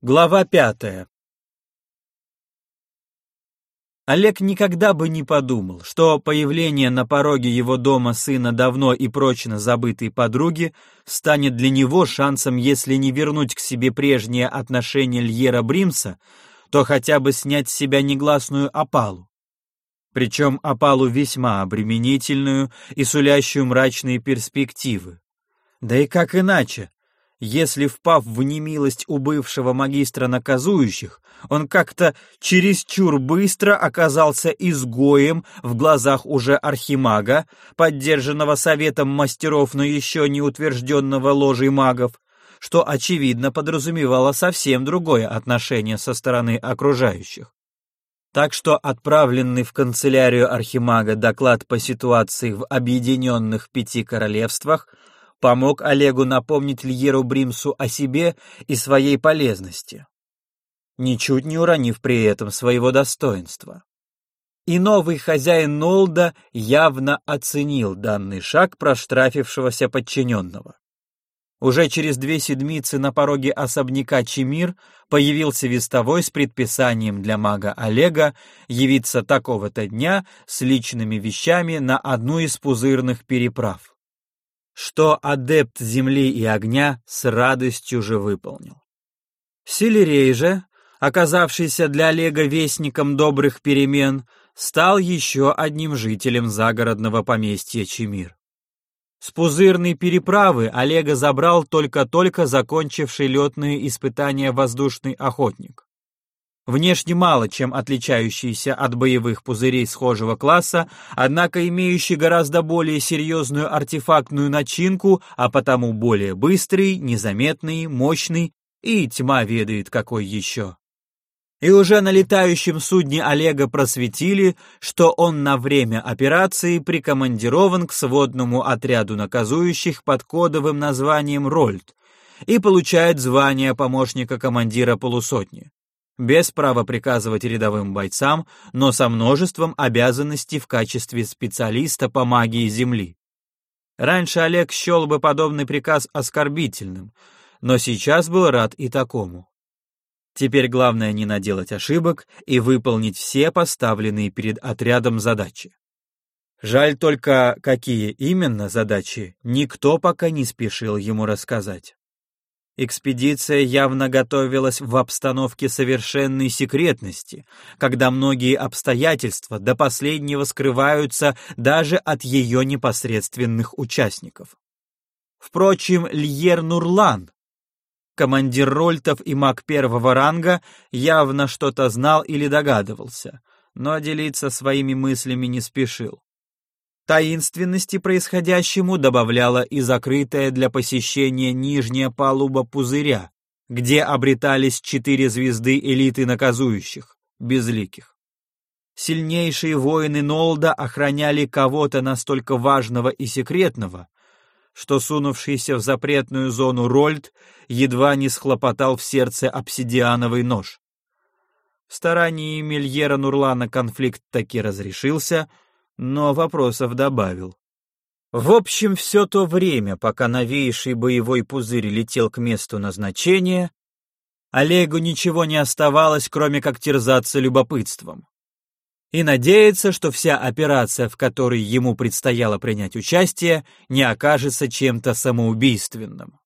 Глава пятая Олег никогда бы не подумал, что появление на пороге его дома сына давно и прочно забытой подруги станет для него шансом, если не вернуть к себе прежнее отношение Льера Бримса, то хотя бы снять с себя негласную опалу. Причем опалу весьма обременительную и сулящую мрачные перспективы. Да и как иначе, если, впав в немилость у бывшего магистра наказующих, он как-то чересчур быстро оказался изгоем в глазах уже архимага, поддержанного советом мастеров, но еще не утвержденного ложей магов, что, очевидно, подразумевало совсем другое отношение со стороны окружающих. Так что отправленный в канцелярию архимага доклад по ситуации в Объединенных Пяти Королевствах – помог Олегу напомнить Льеру Бримсу о себе и своей полезности, ничуть не уронив при этом своего достоинства. И новый хозяин Нолда явно оценил данный шаг проштрафившегося подчиненного. Уже через две седмицы на пороге особняка Чемир появился вестовой с предписанием для мага Олега явиться такого-то дня с личными вещами на одну из пузырных переправ что адепт земли и огня с радостью же выполнил. Селерей же, оказавшийся для Олега вестником добрых перемен, стал еще одним жителем загородного поместья Чемир. С пузырной переправы Олега забрал только-только закончивший летные испытания воздушный охотник внешне мало чем отличающийся от боевых пузырей схожего класса, однако имеющий гораздо более серьезную артефактную начинку, а потому более быстрый, незаметный, мощный и тьма ведает какой еще. И уже на летающем судне Олега просветили, что он на время операции прикомандирован к сводному отряду наказующих под кодовым названием «Рольд» и получает звание помощника командира полусотни без права приказывать рядовым бойцам, но со множеством обязанностей в качестве специалиста по магии Земли. Раньше Олег счел бы подобный приказ оскорбительным, но сейчас был рад и такому. Теперь главное не наделать ошибок и выполнить все поставленные перед отрядом задачи. Жаль только, какие именно задачи, никто пока не спешил ему рассказать. Экспедиция явно готовилась в обстановке совершенной секретности, когда многие обстоятельства до последнего скрываются даже от ее непосредственных участников. Впрочем, Льер Нурлан, командир Рольтов и маг первого ранга, явно что-то знал или догадывался, но делиться своими мыслями не спешил. Таинственности происходящему добавляла и закрытая для посещения нижняя палуба пузыря, где обретались четыре звезды элиты наказующих, безликих. Сильнейшие воины Нолда охраняли кого-то настолько важного и секретного, что сунувшийся в запретную зону Рольд едва не схлопотал в сердце обсидиановый нож. Стараниями Льера Нурлана конфликт таки разрешился — но вопросов добавил. В общем, все то время, пока новейший боевой пузырь летел к месту назначения, Олегу ничего не оставалось, кроме как терзаться любопытством. И надеяться, что вся операция, в которой ему предстояло принять участие, не окажется чем-то самоубийственным.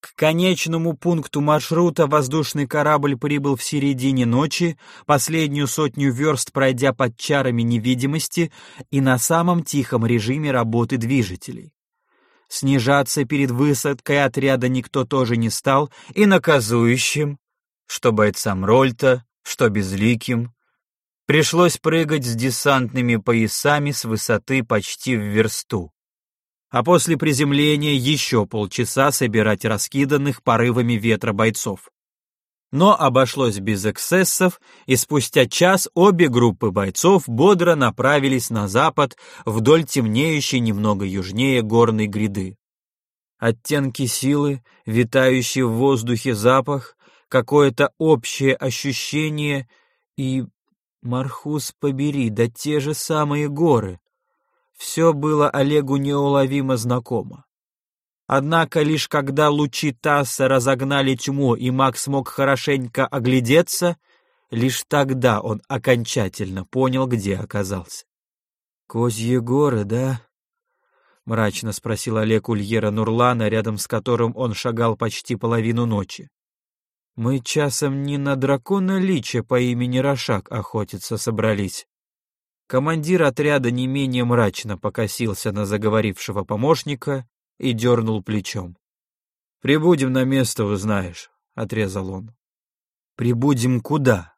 К конечному пункту маршрута воздушный корабль прибыл в середине ночи, последнюю сотню верст пройдя под чарами невидимости и на самом тихом режиме работы движителей. Снижаться перед высадкой отряда никто тоже не стал, и наказующим, что бойцам Рольта, что безликим, пришлось прыгать с десантными поясами с высоты почти в версту а после приземления еще полчаса собирать раскиданных порывами ветра бойцов. Но обошлось без эксцессов, и спустя час обе группы бойцов бодро направились на запад вдоль темнеющей немного южнее горной гряды. Оттенки силы, витающий в воздухе запах, какое-то общее ощущение и... Мархус побери, да те же самые горы. Все было Олегу неуловимо знакомо. Однако лишь когда лучи Тасса разогнали тьму и маг смог хорошенько оглядеться, лишь тогда он окончательно понял, где оказался. «Козьи горы, да?» — мрачно спросил Олег Ульера Нурлана, рядом с которым он шагал почти половину ночи. «Мы часом не на дракона Лича по имени Рошак охотиться собрались». Командир отряда не менее мрачно покосился на заговорившего помощника и дернул плечом. «Прибудем на место, узнаешь», — отрезал он. «Прибудем куда?»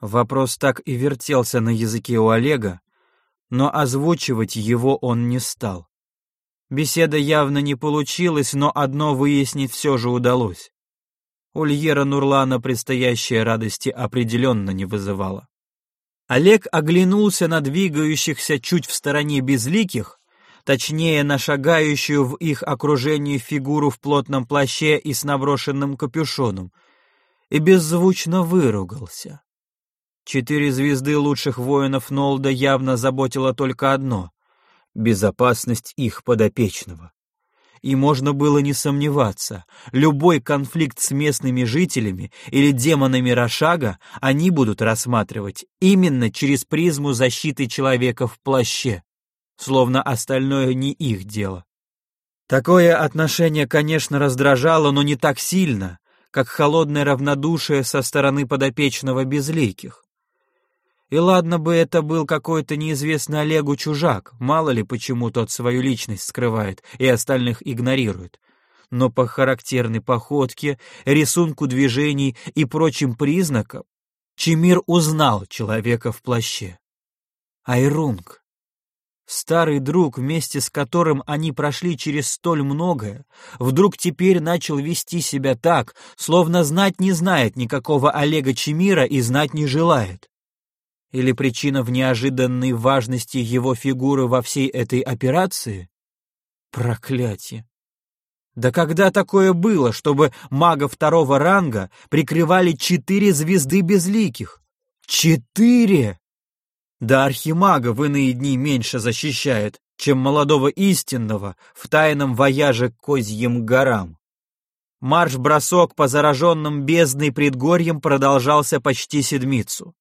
Вопрос так и вертелся на языке у Олега, но озвучивать его он не стал. Беседа явно не получилась, но одно выяснить все же удалось. Ульера Нурлана предстоящая радости определенно не вызывала. Олег оглянулся на двигающихся чуть в стороне безликих, точнее на шагающую в их окружении фигуру в плотном плаще и с наброшенным капюшоном, и беззвучно выругался. Четыре звезды лучших воинов Нолда явно заботило только одно — безопасность их подопечного. И можно было не сомневаться, любой конфликт с местными жителями или демонами Рошага они будут рассматривать именно через призму защиты человека в плаще словно остальное не их дело. Такое отношение, конечно, раздражало, но не так сильно, как холодное равнодушие со стороны подопечного безликих. И ладно бы это был какой-то неизвестный Олегу чужак, мало ли почему тот свою личность скрывает и остальных игнорирует. Но по характерной походке, рисунку движений и прочим признакам Чемир узнал человека в плаще. Айрунг. Старый друг, вместе с которым они прошли через столь многое, вдруг теперь начал вести себя так, словно знать не знает никакого Олега Чемира и знать не желает. Или причина в неожиданной важности его фигуры во всей этой операции? Проклятие! Да когда такое было, чтобы мага второго ранга прикрывали четыре звезды безликих? Четыре! Да архимага в иные дни меньше защищает, чем молодого истинного в тайном вояже к Козьим горам. Марш-бросок по зараженным бездной предгорьям продолжался почти седмицу.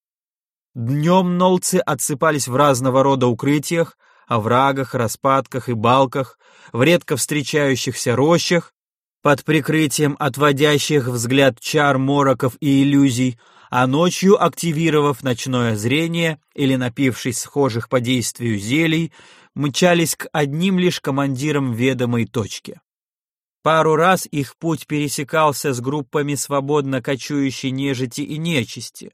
Днем нолцы отсыпались в разного рода укрытиях, оврагах, распадках и балках, в редко встречающихся рощах, под прикрытием отводящих взгляд чар, мороков и иллюзий, а ночью, активировав ночное зрение или напившись схожих по действию зелий, мчались к одним лишь командирам ведомой точки. Пару раз их путь пересекался с группами свободно кочующей нежити и нечисти.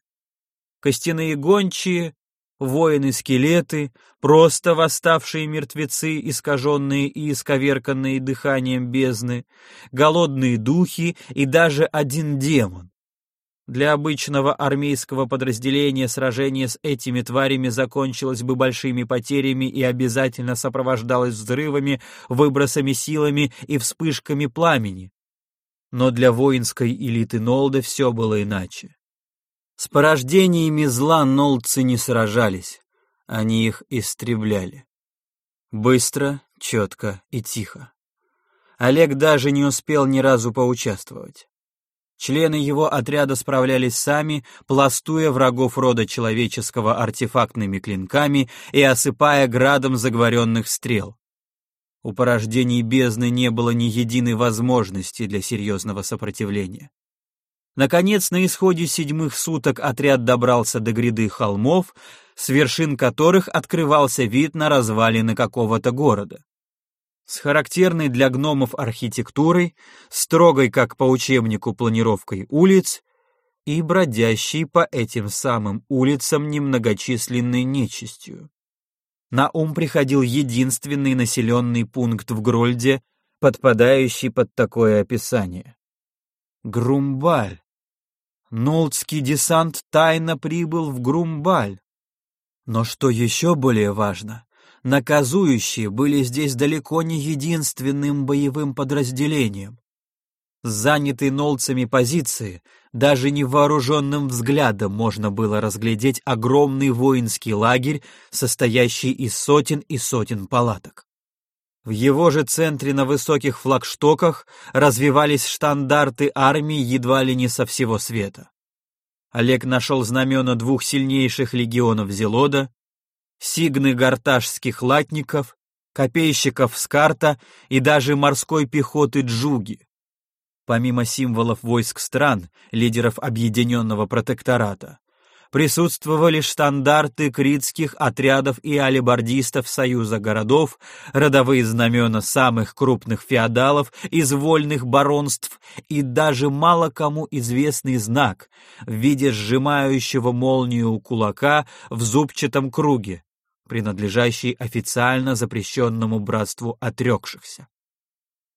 Костяные гончие, воины-скелеты, просто восставшие мертвецы, искаженные и исковерканные дыханием бездны, голодные духи и даже один демон, для обычного армейского подразделения сражение с этими тварями закончилось бы большими потерями и обязательно сопровождалось взрывами, выбросами силами и вспышками пламени. Но для воинской элиты Нолда все было иначе. С порождениями зла нолдцы не сражались, они их истребляли. Быстро, четко и тихо. Олег даже не успел ни разу поучаствовать. Члены его отряда справлялись сами, пластуя врагов рода человеческого артефактными клинками и осыпая градом заговоренных стрел. У порождений бездны не было ни единой возможности для серьезного сопротивления. Наконец, на исходе седьмых суток отряд добрался до гряды холмов, с вершин которых открывался вид на развалины какого-то города с характерной для гномов архитектурой, строгой, как по учебнику, планировкой улиц и бродящей по этим самым улицам немногочисленной нечистью. На ум приходил единственный населенный пункт в Грольде, подпадающий под такое описание. Грумбаль. Нолдский десант тайно прибыл в Грумбаль. Но что еще более важно, Наказующие были здесь далеко не единственным боевым подразделением. С занятой нолцами позиции даже невооруженным взглядом можно было разглядеть огромный воинский лагерь, состоящий из сотен и сотен палаток. В его же центре на высоких флагштоках развивались штандарты армии едва ли не со всего света. Олег нашел знамена двух сильнейших легионов Зелода, сигны горташских латников, копейщиков Скарта и даже морской пехоты Джуги. Помимо символов войск стран, лидеров Объединенного протектората, присутствовали штандарты критских отрядов и алибардистов Союза городов, родовые знамена самых крупных феодалов из вольных баронств и даже мало кому известный знак в виде сжимающего молнию кулака в зубчатом круге, принадлежащий официально запрещенному братству отрекшихся.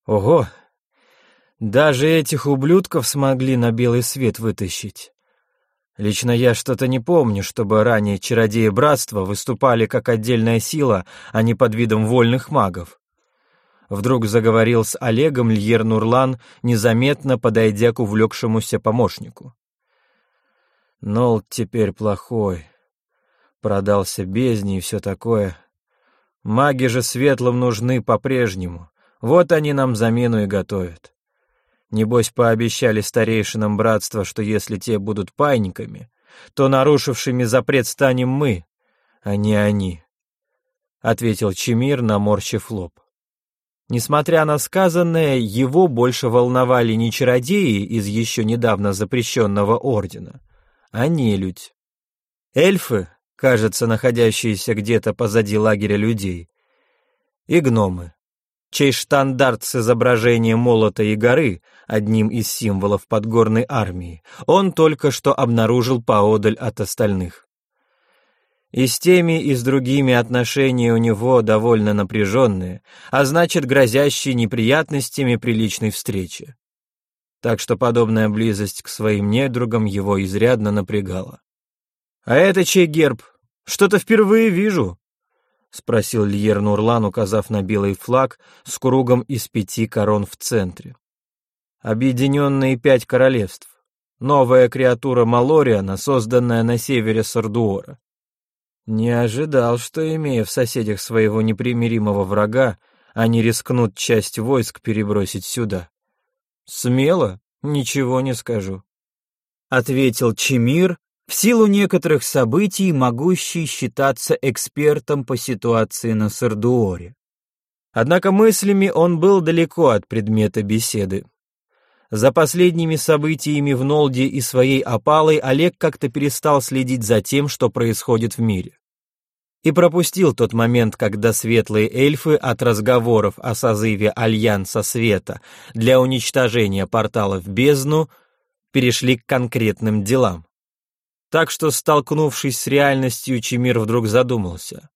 Ого! Даже этих ублюдков смогли на белый свет вытащить. Лично я что-то не помню, чтобы ранее чародеи братства выступали как отдельная сила, а не под видом вольных магов. Вдруг заговорил с Олегом Льер Нурлан, незаметно подойдя к увлекшемуся помощнику. Нол теперь плохой. Продался бездне и все такое. Маги же светлым нужны по-прежнему. Вот они нам замену и готовят. Небось, пообещали старейшинам братства, что если те будут пайниками, то нарушившими запрет станем мы, а не они, — ответил Чемир, наморщив лоб. Несмотря на сказанное, его больше волновали не чародеи из еще недавно запрещенного ордена, а нелюдь. Эльфы, кажется, находящиеся где-то позади лагеря людей, и гномы чей штандарт с изображением молота и горы, одним из символов подгорной армии, он только что обнаружил поодаль от остальных. И с теми, и с другими отношения у него довольно напряженные, а значит, грозящие неприятностями при личной встрече. Так что подобная близость к своим недругам его изрядно напрягала. «А это чей герб? Что-то впервые вижу», — спросил Льер Нурлан, указав на белый флаг с кругом из пяти корон в центре. «Объединенные пять королевств. Новая креатура Малориана, созданная на севере Сардуора. Не ожидал, что, имея в соседях своего непримиримого врага, они рискнут часть войск перебросить сюда. Смело, ничего не скажу», — ответил Чемир, в силу некоторых событий могущий считаться экспертом по ситуации на Сардуоре. Однако мыслями он был далеко от предмета беседы. За последними событиями в Нолде и своей опалой Олег как-то перестал следить за тем, что происходит в мире. И пропустил тот момент, когда светлые эльфы от разговоров о созыве Альянса Света для уничтожения портала в бездну перешли к конкретным делам. Так что, столкнувшись с реальностью, Чемир вдруг задумался.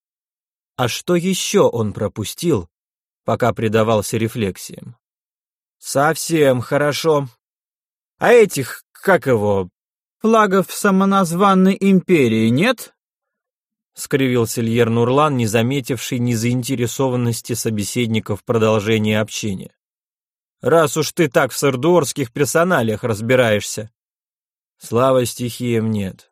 А что еще он пропустил, пока предавался рефлексиям? Совсем хорошо. А этих, как его, флагов самоназванной империи нет? Скривился Льер Нурлан, не заметивший незаинтересованности собеседников в продолжении общения. Раз уж ты так в сардуорских персоналиях разбираешься. Слава стихиям нет.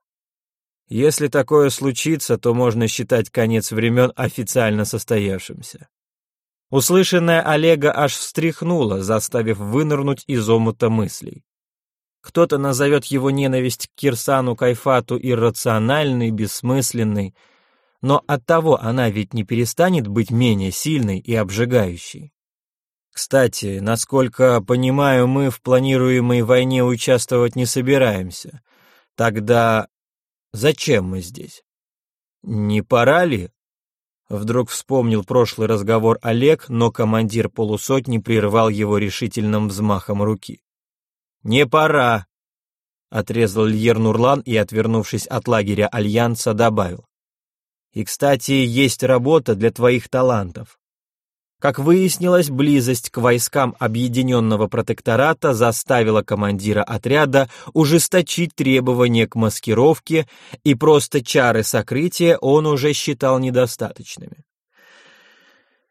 Если такое случится, то можно считать конец времен официально состоявшимся. Услышанное Олега аж встряхнуло, заставив вынырнуть из омута мыслей. Кто-то назовет его ненависть к Кирсану Кайфату иррациональной, бессмысленной, но оттого она ведь не перестанет быть менее сильной и обжигающей. Кстати, насколько понимаю, мы в планируемой войне участвовать не собираемся. Тогда зачем мы здесь? Не пора ли? Вдруг вспомнил прошлый разговор Олег, но командир полусотни прервал его решительным взмахом руки. «Не пора!» — отрезал Льер Нурлан и, отвернувшись от лагеря Альянса, добавил. «И, кстати, есть работа для твоих талантов. Как выяснилось, близость к войскам Объединенного протектората заставила командира отряда ужесточить требования к маскировке, и просто чары сокрытия он уже считал недостаточными.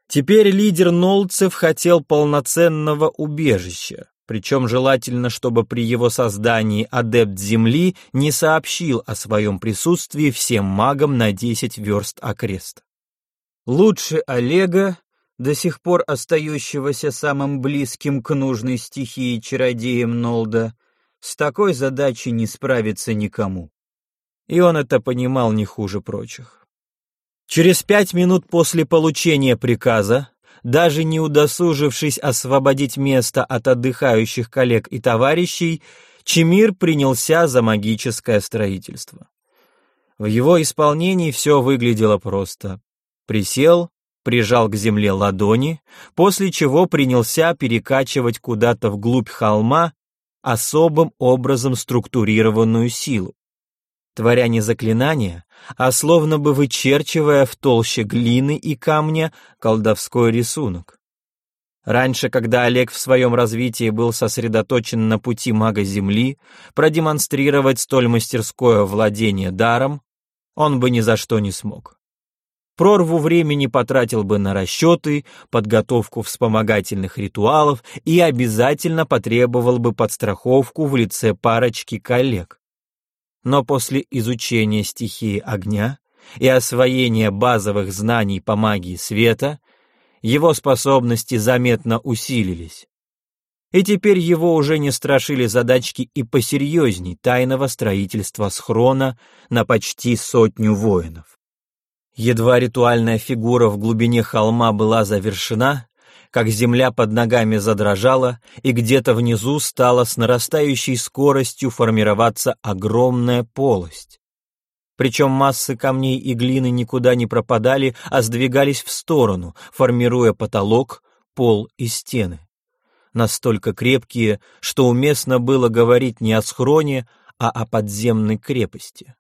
Теперь лидер Нолцев хотел полноценного убежища, причем желательно, чтобы при его создании адепт Земли не сообщил о своем присутствии всем магам на 10 верст окрест. Лучше Олега до сих пор остающегося самым близким к нужной стихии чародеем Нолда, с такой задачей не справиться никому. И он это понимал не хуже прочих. Через пять минут после получения приказа, даже не удосужившись освободить место от отдыхающих коллег и товарищей, Чемир принялся за магическое строительство. В его исполнении все выглядело просто. Присел, прижал к земле ладони, после чего принялся перекачивать куда-то вглубь холма особым образом структурированную силу. Творя не заклинания, а словно бы вычерчивая в толще глины и камня колдовской рисунок. Раньше, когда Олег в своем развитии был сосредоточен на пути мага Земли, продемонстрировать столь мастерское владение даром он бы ни за что не смог. Прорву времени потратил бы на расчеты, подготовку вспомогательных ритуалов и обязательно потребовал бы подстраховку в лице парочки коллег. Но после изучения стихии огня и освоения базовых знаний по магии света, его способности заметно усилились. И теперь его уже не страшили задачки и посерьезней тайного строительства схрона на почти сотню воинов. Едва ритуальная фигура в глубине холма была завершена, как земля под ногами задрожала, и где-то внизу стала с нарастающей скоростью формироваться огромная полость. Причем массы камней и глины никуда не пропадали, а сдвигались в сторону, формируя потолок, пол и стены. Настолько крепкие, что уместно было говорить не о схроне, а о подземной крепости.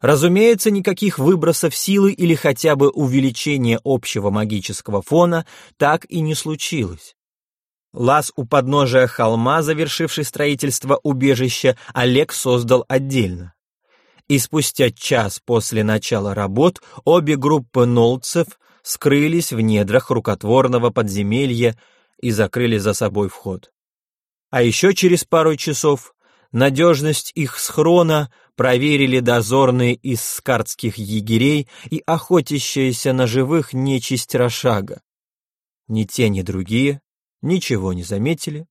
Разумеется, никаких выбросов силы или хотя бы увеличения общего магического фона так и не случилось. Лаз у подножия холма, завершивший строительство убежища, Олег создал отдельно. И спустя час после начала работ обе группы нолцев скрылись в недрах рукотворного подземелья и закрыли за собой вход. А еще через пару часов надежность их схрона проверили дозорные из скартских егерей и охотящаяся на живых нечисть Рошага. Ни те, ни другие ничего не заметили,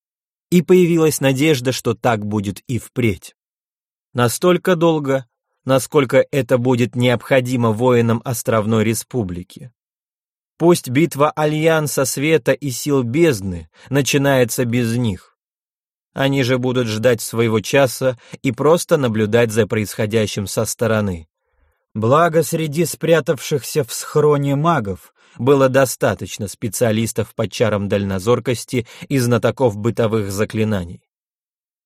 и появилась надежда, что так будет и впредь. Настолько долго, насколько это будет необходимо воинам Островной Республики. Пусть битва Альянса Света и Сил Бездны начинается без них. Они же будут ждать своего часа и просто наблюдать за происходящим со стороны. Благо, среди спрятавшихся в схроне магов было достаточно специалистов по чарам дальнозоркости и знатоков бытовых заклинаний.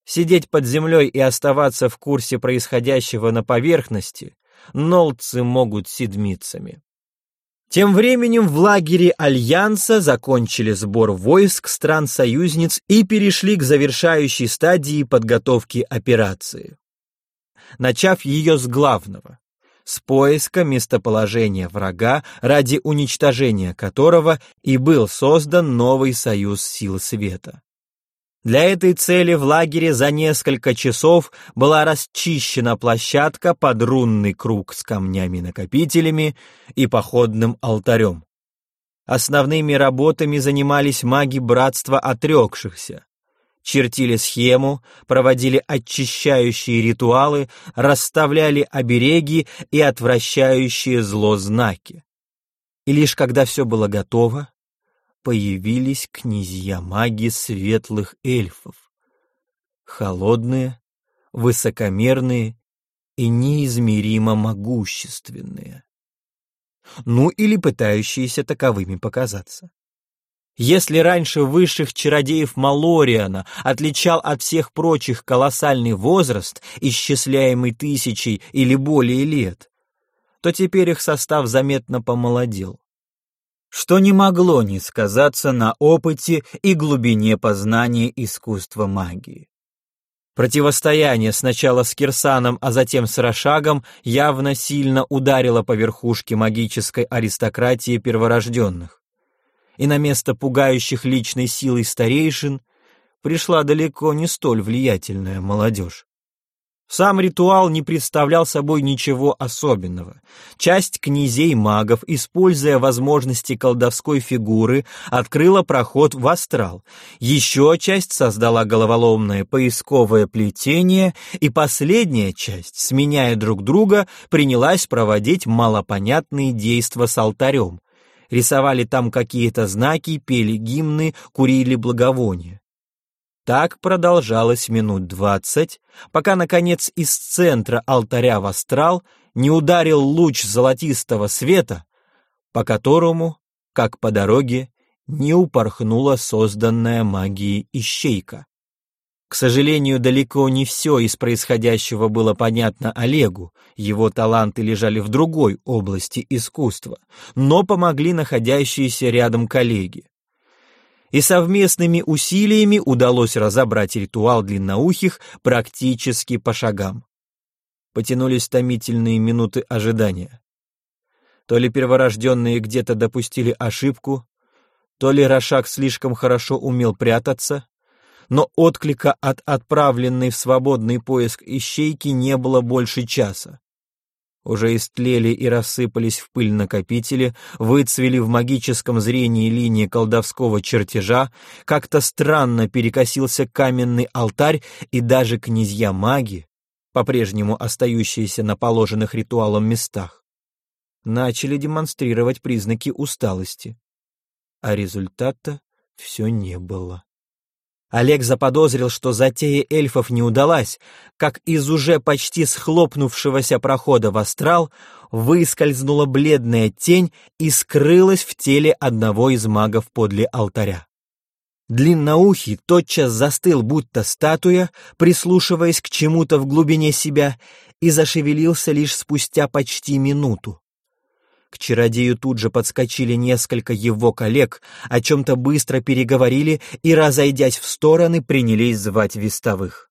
Сидеть под землей и оставаться в курсе происходящего на поверхности нолцы могут седмицами. Тем временем в лагере Альянса закончили сбор войск стран-союзниц и перешли к завершающей стадии подготовки операции. Начав ее с главного — с поиска местоположения врага, ради уничтожения которого и был создан новый союз сил света. Для этой цели в лагере за несколько часов была расчищена площадка под рунный круг с камнями-накопителями и походным алтарем. Основными работами занимались маги братства отрекшихся. Чертили схему, проводили очищающие ритуалы, расставляли обереги и отвращающие зло знаки. И лишь когда все было готово, появились князья-маги светлых эльфов. Холодные, высокомерные и неизмеримо могущественные. Ну или пытающиеся таковыми показаться. Если раньше высших чародеев Малориана отличал от всех прочих колоссальный возраст, исчисляемый тысячей или более лет, то теперь их состав заметно помолодел что не могло не сказаться на опыте и глубине познания искусства магии. Противостояние сначала с Кирсаном, а затем с Рошагом явно сильно ударило по верхушке магической аристократии перворожденных. И на место пугающих личной силой старейшин пришла далеко не столь влиятельная молодежь. Сам ритуал не представлял собой ничего особенного. Часть князей-магов, используя возможности колдовской фигуры, открыла проход в астрал. Еще часть создала головоломное поисковое плетение, и последняя часть, сменяя друг друга, принялась проводить малопонятные действия с алтарем. Рисовали там какие-то знаки, пели гимны, курили благовония. Так продолжалось минут двадцать, пока, наконец, из центра алтаря в астрал не ударил луч золотистого света, по которому, как по дороге, не упорхнула созданная магией ищейка. К сожалению, далеко не все из происходящего было понятно Олегу, его таланты лежали в другой области искусства, но помогли находящиеся рядом коллеги и совместными усилиями удалось разобрать ритуал длинноухих практически по шагам. Потянулись томительные минуты ожидания. То ли перворожденные где-то допустили ошибку, то ли Рошак слишком хорошо умел прятаться, но отклика от отправленной в свободный поиск ищейки не было больше часа уже истлели и рассыпались в пыль накопители, выцвели в магическом зрении линии колдовского чертежа, как-то странно перекосился каменный алтарь, и даже князья-маги, по-прежнему остающиеся на положенных ритуалом местах, начали демонстрировать признаки усталости. А результата все не было. Олег заподозрил, что затея эльфов не удалась, как из уже почти схлопнувшегося прохода в астрал выскользнула бледная тень и скрылась в теле одного из магов подле алтаря. Длинноухий тотчас застыл, будто статуя, прислушиваясь к чему-то в глубине себя, и зашевелился лишь спустя почти минуту. К чародею тут же подскочили несколько его коллег, о чем-то быстро переговорили и, разойдясь в стороны, принялись звать вестовых.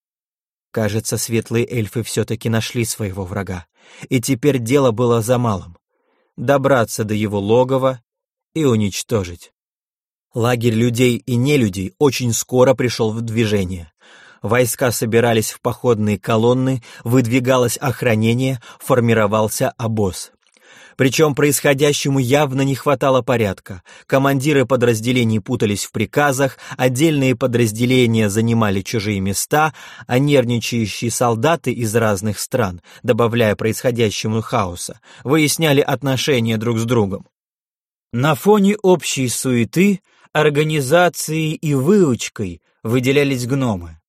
Кажется, светлые эльфы все-таки нашли своего врага, и теперь дело было за малым — добраться до его логова и уничтожить. Лагерь людей и нелюдей очень скоро пришел в движение. Войска собирались в походные колонны, выдвигалось охранение, формировался обоз. Причем происходящему явно не хватало порядка. Командиры подразделений путались в приказах, отдельные подразделения занимали чужие места, а нервничающие солдаты из разных стран, добавляя происходящему хаоса, выясняли отношения друг с другом. На фоне общей суеты, организацией и выучкой выделялись гномы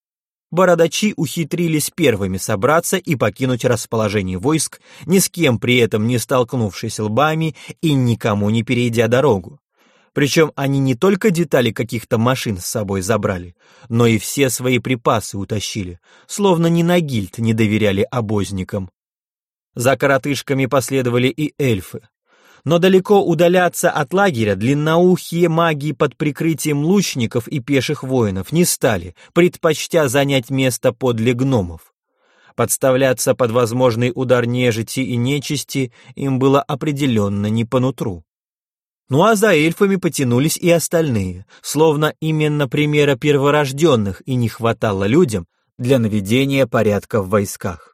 бородачи ухитрились первыми собраться и покинуть расположение войск, ни с кем при этом не столкнувшись лбами и никому не перейдя дорогу. Причем они не только детали каких-то машин с собой забрали, но и все свои припасы утащили, словно ни на гильд не доверяли обозникам. За коротышками последовали и эльфы, но далеко удаляться от лагеря длинноухие маги под прикрытием лучников и пеших воинов не стали, предпочтя занять место подле гномов. Подставляться под возможный удар нежити и нечисти им было определенно не по нутру. Ну а за эльфами потянулись и остальные, словно именно примера перворожденных и не хватало людям для наведения порядка в войсках.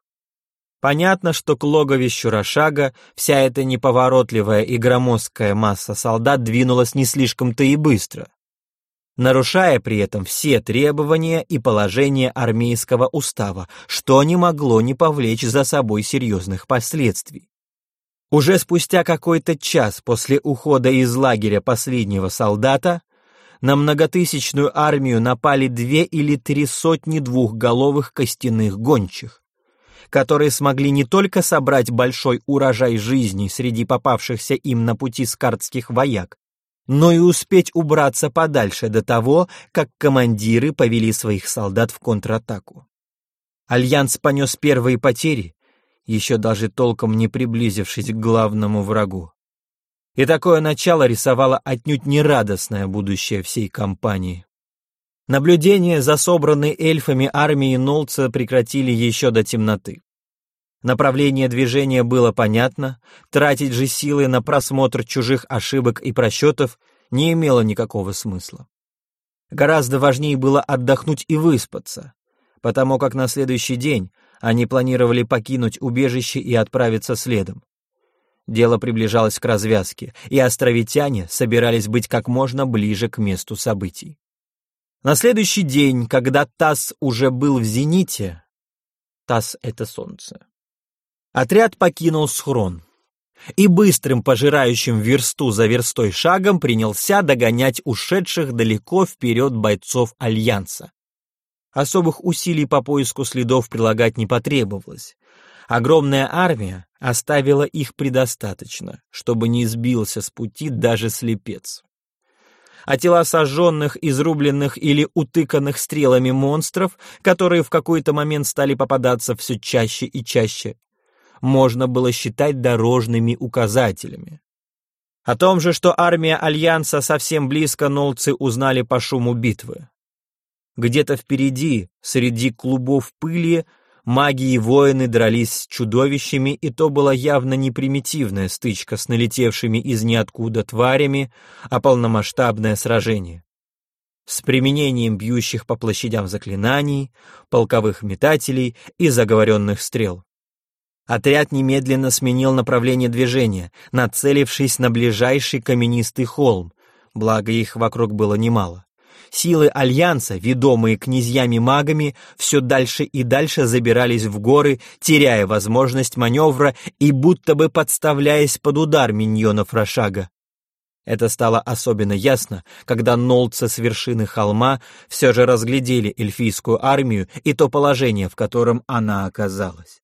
Понятно, что к логовищу Рошага вся эта неповоротливая и громоздкая масса солдат двинулась не слишком-то и быстро, нарушая при этом все требования и положения армейского устава, что не могло не повлечь за собой серьезных последствий. Уже спустя какой-то час после ухода из лагеря последнего солдата на многотысячную армию напали две или три сотни двухголовых костяных гончих которые смогли не только собрать большой урожай жизни среди попавшихся им на пути скартских вояк, но и успеть убраться подальше до того, как командиры повели своих солдат в контратаку. Альянс понес первые потери, еще даже толком не приблизившись к главному врагу. И такое начало рисовало отнюдь нерадостное будущее всей компании. Наблюдение за собранной эльфами армией Нолца прекратили еще до темноты. Направление движения было понятно, тратить же силы на просмотр чужих ошибок и просчетов не имело никакого смысла. Гораздо важнее было отдохнуть и выспаться, потому как на следующий день Они планировали покинуть убежище и отправиться следом. Дело приближалось к развязке, и островитяне собирались быть как можно ближе к месту событий. На следующий день, когда Тасс уже был в зените, Тасс — это солнце, отряд покинул схрон и быстрым пожирающим версту за верстой шагом принялся догонять ушедших далеко вперед бойцов Альянса. Особых усилий по поиску следов прилагать не потребовалось. Огромная армия оставила их предостаточно, чтобы не сбился с пути даже слепец. А тела сожженных, изрубленных или утыканных стрелами монстров, которые в какой-то момент стали попадаться все чаще и чаще, можно было считать дорожными указателями. О том же, что армия Альянса совсем близко, нолцы узнали по шуму битвы. Где-то впереди, среди клубов пыли, маги и воины дрались с чудовищами, и то была явно не примитивная стычка с налетевшими из ниоткуда тварями, а полномасштабное сражение. С применением бьющих по площадям заклинаний, полковых метателей и заговоренных стрел. Отряд немедленно сменил направление движения, нацелившись на ближайший каменистый холм, благо их вокруг было немало. Силы Альянса, ведомые князьями-магами, все дальше и дальше забирались в горы, теряя возможность маневра и будто бы подставляясь под удар миньонов Рошага. Это стало особенно ясно, когда нолцы с вершины холма все же разглядели эльфийскую армию и то положение, в котором она оказалась.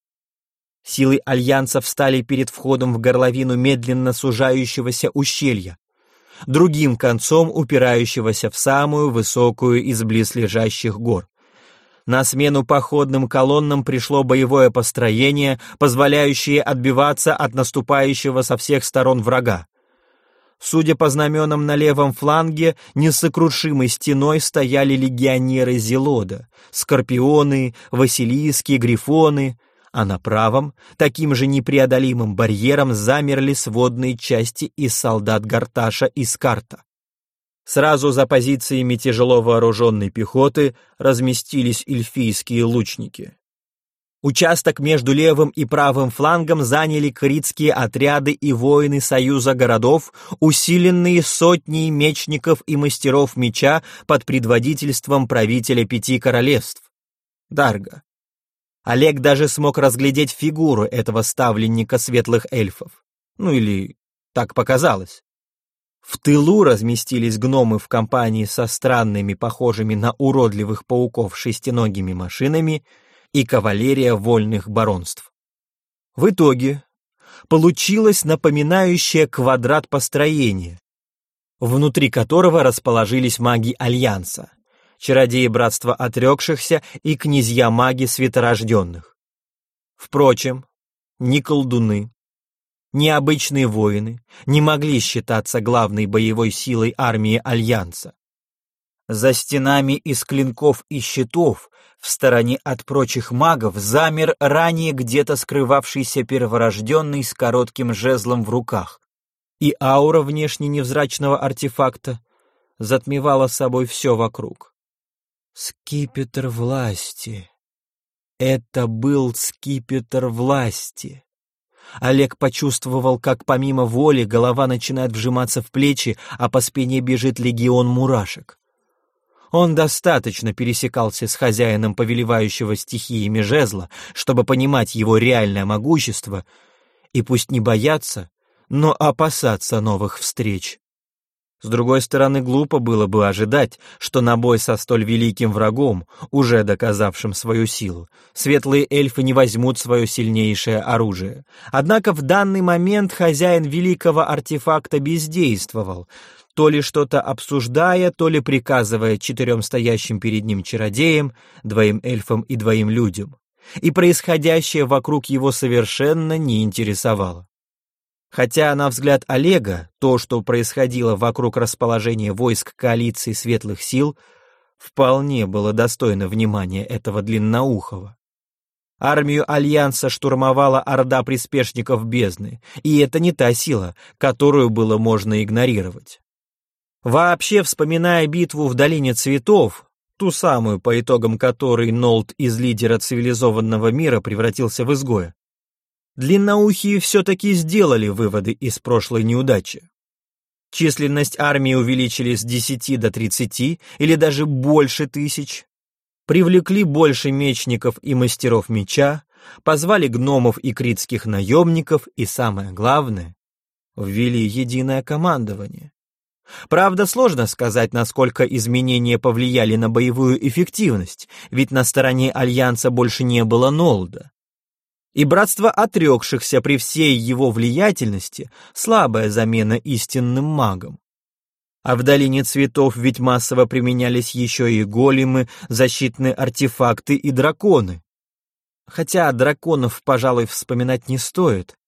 Силы Альянса встали перед входом в горловину медленно сужающегося ущелья, другим концом упирающегося в самую высокую из близлежащих гор. На смену походным колоннам пришло боевое построение, позволяющее отбиваться от наступающего со всех сторон врага. Судя по знаменам на левом фланге, несокрушимой стеной стояли легионеры Зелода, скорпионы, василиски, грифоны, а на правом, таким же непреодолимым барьером замерли сводные части из солдат Гарташа и Скарта. Сразу за позициями тяжело вооруженной пехоты разместились эльфийские лучники. Участок между левым и правым флангом заняли критские отряды и воины Союза городов, усиленные сотней мечников и мастеров меча под предводительством правителя пяти королевств — Дарга. Олег даже смог разглядеть фигуру этого ставленника светлых эльфов. Ну или так показалось. В тылу разместились гномы в компании со странными, похожими на уродливых пауков шестиногими машинами и кавалерия вольных баронств. В итоге получилось напоминающее квадрат построения, внутри которого расположились маги Альянса, чародеи братства отрекшихся и князья-маги светорожденных. Впрочем, ни колдуны, ни обычные воины не могли считаться главной боевой силой армии Альянса. За стенами из клинков и щитов, в стороне от прочих магов, замер ранее где-то скрывавшийся перворожденный с коротким жезлом в руках, и аура внешне невзрачного артефакта затмевала собой все вокруг. Скипетр власти. Это был скипетр власти. Олег почувствовал, как помимо воли голова начинает вжиматься в плечи, а по спине бежит легион мурашек. Он достаточно пересекался с хозяином повелевающего стихиями жезла, чтобы понимать его реальное могущество, и пусть не бояться, но опасаться новых встреч. С другой стороны, глупо было бы ожидать, что на бой со столь великим врагом, уже доказавшим свою силу, светлые эльфы не возьмут свое сильнейшее оружие. Однако в данный момент хозяин великого артефакта бездействовал, то ли что-то обсуждая, то ли приказывая четырем стоящим перед ним чародеям, двоим эльфам и двоим людям. И происходящее вокруг его совершенно не интересовало. Хотя, на взгляд Олега, то, что происходило вокруг расположения войск коалиции светлых сил, вполне было достойно внимания этого длинноухого. Армию Альянса штурмовала орда приспешников бездны, и это не та сила, которую было можно игнорировать. Вообще, вспоминая битву в Долине Цветов, ту самую, по итогам которой Нолт из лидера цивилизованного мира превратился в изгоя. Длинноухие все-таки сделали выводы из прошлой неудачи. Численность армии увеличили с 10 до 30 или даже больше тысяч. Привлекли больше мечников и мастеров меча, позвали гномов и критских наемников и, самое главное, ввели единое командование. Правда, сложно сказать, насколько изменения повлияли на боевую эффективность, ведь на стороне Альянса больше не было Нолда. И братство отрекшихся при всей его влиятельности – слабая замена истинным магам. А в Долине Цветов ведь массово применялись еще и големы, защитные артефакты и драконы. Хотя драконов, пожалуй, вспоминать не стоит.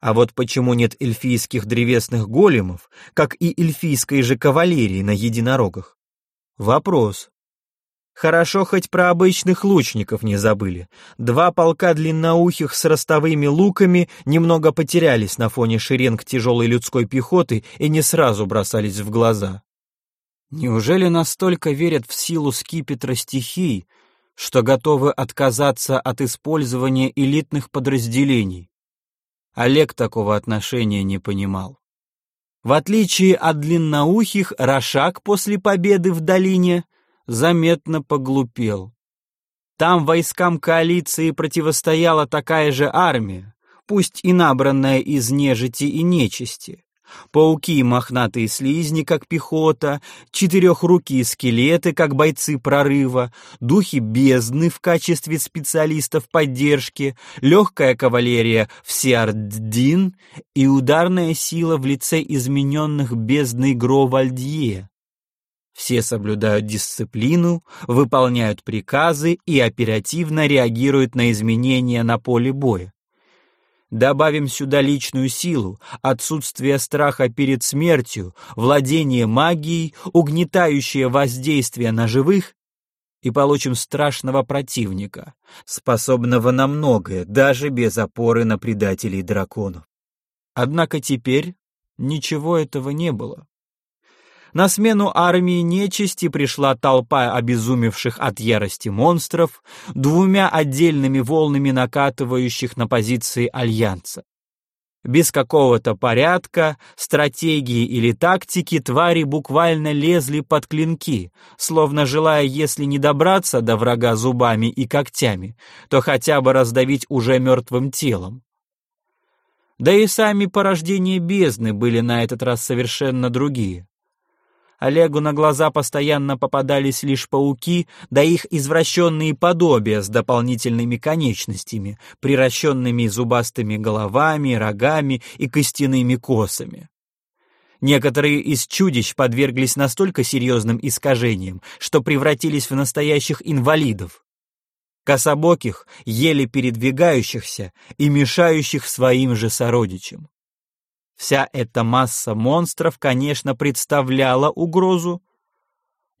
А вот почему нет эльфийских древесных големов, как и эльфийской же кавалерии на единорогах? Вопрос. Хорошо хоть про обычных лучников не забыли. Два полка длинноухих с ростовыми луками немного потерялись на фоне шеренг тяжелой людской пехоты и не сразу бросались в глаза. Неужели настолько верят в силу скипетра стихий, что готовы отказаться от использования элитных подразделений? Олег такого отношения не понимал. В отличие от длинноухих, Рошак после победы в долине заметно поглупел. Там войскам коалиции противостояла такая же армия, пусть и набранная из нежити и нечисти. Пауки и мохнатые слизни, как пехота, четырехрукие скелеты, как бойцы прорыва, духи бездны в качестве специалистов поддержки, легкая кавалерия в Сиарддин и ударная сила в лице измененных бездной Гровальдье. Все соблюдают дисциплину, выполняют приказы и оперативно реагируют на изменения на поле боя. Добавим сюда личную силу, отсутствие страха перед смертью, владение магией, угнетающее воздействие на живых, и получим страшного противника, способного на многое, даже без опоры на предателей драконов. Однако теперь ничего этого не было. На смену армии нечисти пришла толпа обезумевших от ярости монстров, двумя отдельными волнами накатывающих на позиции Альянса. Без какого-то порядка, стратегии или тактики твари буквально лезли под клинки, словно желая, если не добраться до врага зубами и когтями, то хотя бы раздавить уже мертвым телом. Да и сами порождения бездны были на этот раз совершенно другие. Олегу на глаза постоянно попадались лишь пауки, да их извращенные подобия с дополнительными конечностями, приращенными зубастыми головами, рогами и костяными косами. Некоторые из чудищ подверглись настолько серьезным искажениям, что превратились в настоящих инвалидов. Кособоких, еле передвигающихся и мешающих своим же сородичам. Вся эта масса монстров, конечно, представляла угрозу,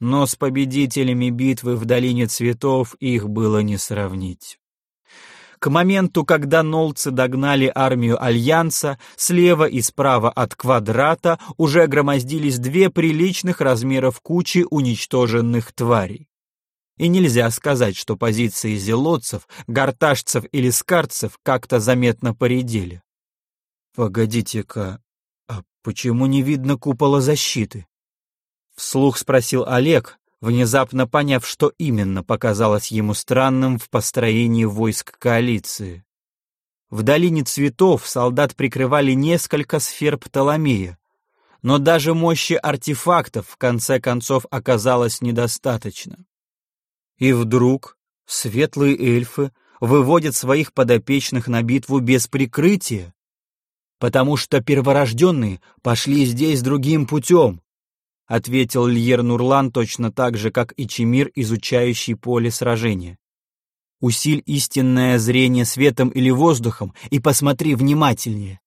но с победителями битвы в Долине Цветов их было не сравнить. К моменту, когда нолцы догнали армию Альянса, слева и справа от квадрата уже громоздились две приличных размеров кучи уничтоженных тварей. И нельзя сказать, что позиции зелотцев, горташцев или скарцев как-то заметно поредели. «Погодите-ка, а почему не видно купола защиты?» Вслух спросил Олег, внезапно поняв, что именно показалось ему странным в построении войск коалиции. В долине цветов солдат прикрывали несколько сфер Птоломея, но даже мощи артефактов в конце концов оказалось недостаточно. И вдруг светлые эльфы выводят своих подопечных на битву без прикрытия, потому что перворожденные пошли здесь другим путем», — ответил Льер Нурлан точно так же, как и Чемир, изучающий поле сражения. «Усиль истинное зрение светом или воздухом и посмотри внимательнее».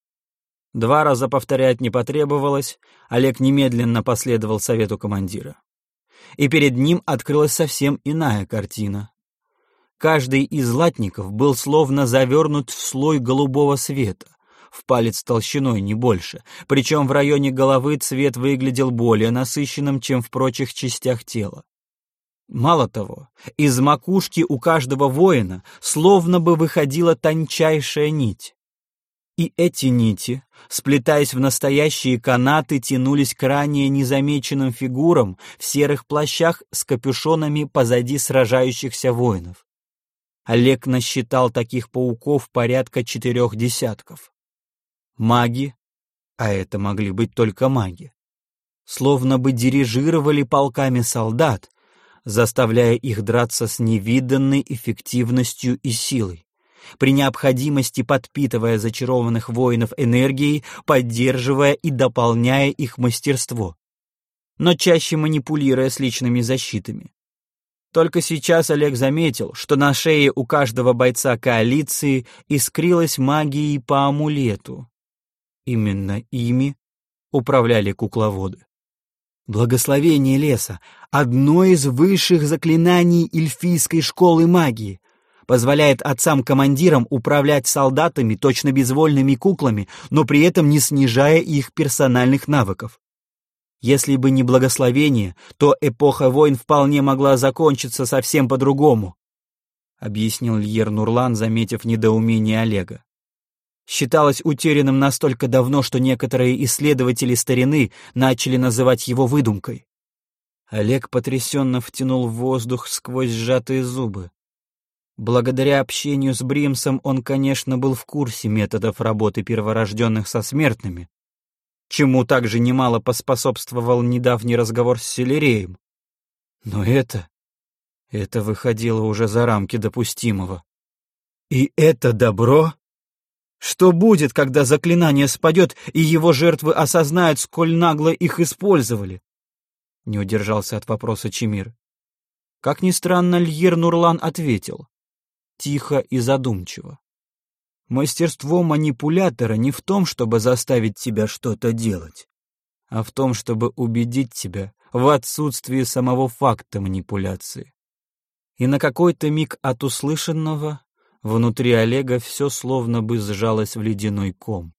Два раза повторять не потребовалось, Олег немедленно последовал совету командира. И перед ним открылась совсем иная картина. Каждый из латников был словно завернут в слой голубого света, в палец толщиной, не больше, причем в районе головы цвет выглядел более насыщенным, чем в прочих частях тела. Мало того, из макушки у каждого воина словно бы выходила тончайшая нить. И эти нити, сплетаясь в настоящие канаты, тянулись к ранее незамеченным фигурам в серых плащах с капюшонами позади сражающихся воинов. Олег насчитал таких пауков порядка четырех десятков. Маги, а это могли быть только маги, словно бы дирижировали полками солдат, заставляя их драться с невиданной эффективностью и силой при необходимости подпитывая зачарованных воинов энергией, поддерживая и дополняя их мастерство, но чаще манипулируя с личными защитами. Только сейчас Олег заметил, что на шее у каждого бойца коалиции искрилась магией по амулету. Именно ими управляли кукловоды. Благословение леса — одно из высших заклинаний эльфийской школы магии, позволяет отцам-командирам управлять солдатами, точно безвольными куклами, но при этом не снижая их персональных навыков. Если бы не благословение, то эпоха войн вполне могла закончиться совсем по-другому, объяснил Льер Нурлан, заметив недоумение Олега. Считалось утерянным настолько давно, что некоторые исследователи старины начали называть его выдумкой. Олег потрясенно втянул воздух сквозь сжатые зубы. Благодаря общению с Бримсом он, конечно, был в курсе методов работы перворожденных со смертными, чему также немало поспособствовал недавний разговор с Селереем. Но это... это выходило уже за рамки допустимого. И это добро? Что будет, когда заклинание спадет, и его жертвы осознают, сколь нагло их использовали? Не удержался от вопроса Чемир. Как ни странно, Льер Нурлан ответил тихо и задумчиво. Мастерство манипулятора не в том, чтобы заставить тебя что-то делать, а в том, чтобы убедить тебя в отсутствии самого факта манипуляции. И на какой-то миг от услышанного внутри Олега все словно бы сжалось в ледяной ком.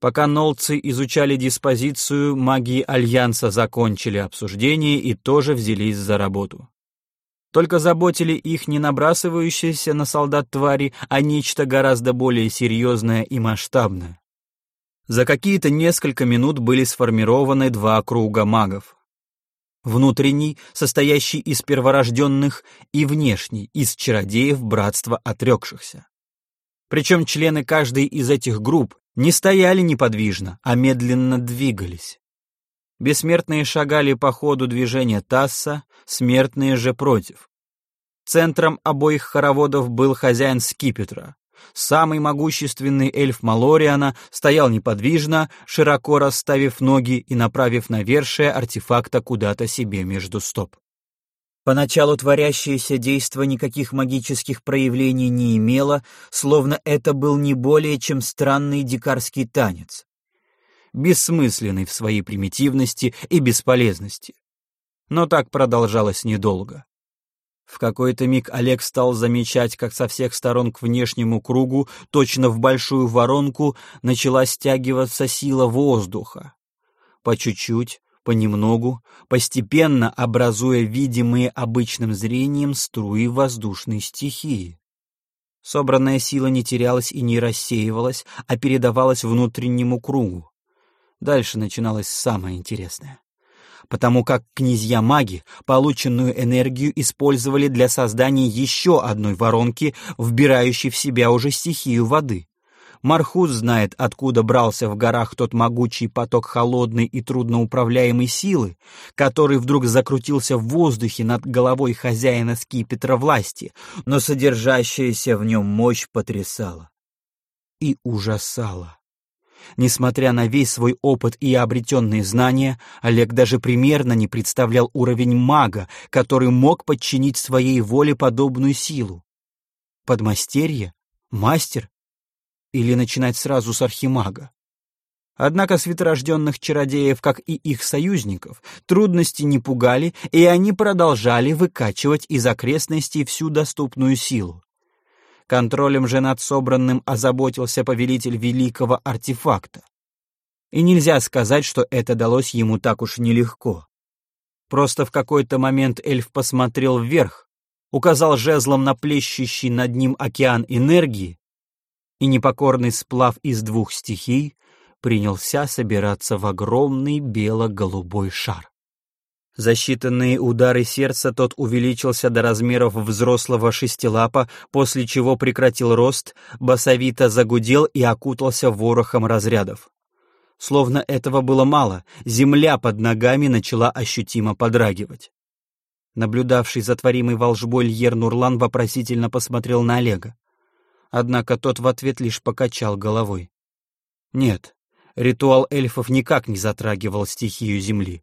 Пока нолцы изучали диспозицию, маги Альянса закончили обсуждение и тоже взялись за работу. Только заботили их не набрасывающиеся на солдат твари, а нечто гораздо более серьезное и масштабное. За какие-то несколько минут были сформированы два круга магов. Внутренний, состоящий из перворожденных, и внешний, из чародеев братства отрекшихся. Причем члены каждой из этих групп не стояли неподвижно, а медленно двигались. Бессмертные шагали по ходу движения Тасса, смертные же против. Центром обоих хороводов был хозяин скипетра. Самый могущественный эльф Малориана стоял неподвижно, широко расставив ноги и направив навершие артефакта куда-то себе между стоп. Поначалу творящееся действо никаких магических проявлений не имело, словно это был не более чем странный дикарский танец бессмысленный в своей примитивности и бесполезности. Но так продолжалось недолго. В какой-то миг Олег стал замечать, как со всех сторон к внешнему кругу, точно в большую воронку, начала стягиваться сила воздуха. По чуть-чуть, понемногу, постепенно образуя видимые обычным зрением струи воздушной стихии. Собранная сила не терялась и не рассеивалась, а передавалась внутреннему кругу. Дальше начиналось самое интересное. Потому как князья-маги полученную энергию использовали для создания еще одной воронки, вбирающей в себя уже стихию воды. Мархус знает, откуда брался в горах тот могучий поток холодной и трудноуправляемой силы, который вдруг закрутился в воздухе над головой хозяина скипетра власти, но содержащаяся в нем мощь потрясала и ужасала. Несмотря на весь свой опыт и обретенные знания, Олег даже примерно не представлял уровень мага, который мог подчинить своей воле подобную силу. Подмастерье? Мастер? Или начинать сразу с архимага? Однако светорожденных чародеев, как и их союзников, трудности не пугали, и они продолжали выкачивать из окрестностей всю доступную силу. Контролем же над собранным озаботился повелитель великого артефакта. И нельзя сказать, что это далось ему так уж нелегко. Просто в какой-то момент эльф посмотрел вверх, указал жезлом на плещущий над ним океан энергии, и непокорный сплав из двух стихий принялся собираться в огромный бело-голубой шар. За считанные удары сердца тот увеличился до размеров взрослого шестилапа, после чего прекратил рост, басовито загудел и окутался ворохом разрядов. Словно этого было мало, земля под ногами начала ощутимо подрагивать. Наблюдавший за творимой волжбой Льер Нурлан вопросительно посмотрел на Олега. Однако тот в ответ лишь покачал головой. Нет, ритуал эльфов никак не затрагивал стихию земли.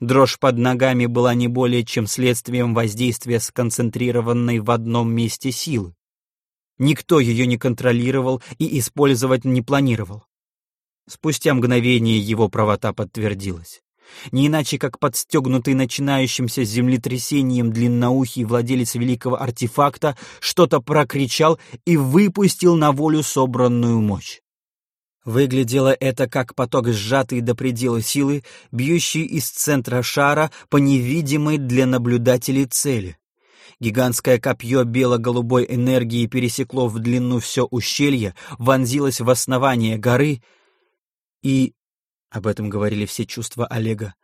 Дрожь под ногами была не более чем следствием воздействия сконцентрированной в одном месте силы. Никто ее не контролировал и использовать не планировал. Спустя мгновение его правота подтвердилась. Не иначе, как подстегнутый начинающимся землетрясением длинноухий владелец великого артефакта что-то прокричал и выпустил на волю собранную мощь. Выглядело это как поток сжатый до предела силы, бьющий из центра шара по невидимой для наблюдателей цели. Гигантское копье бело-голубой энергии пересекло в длину все ущелье, вонзилось в основание горы и, об этом говорили все чувства Олега,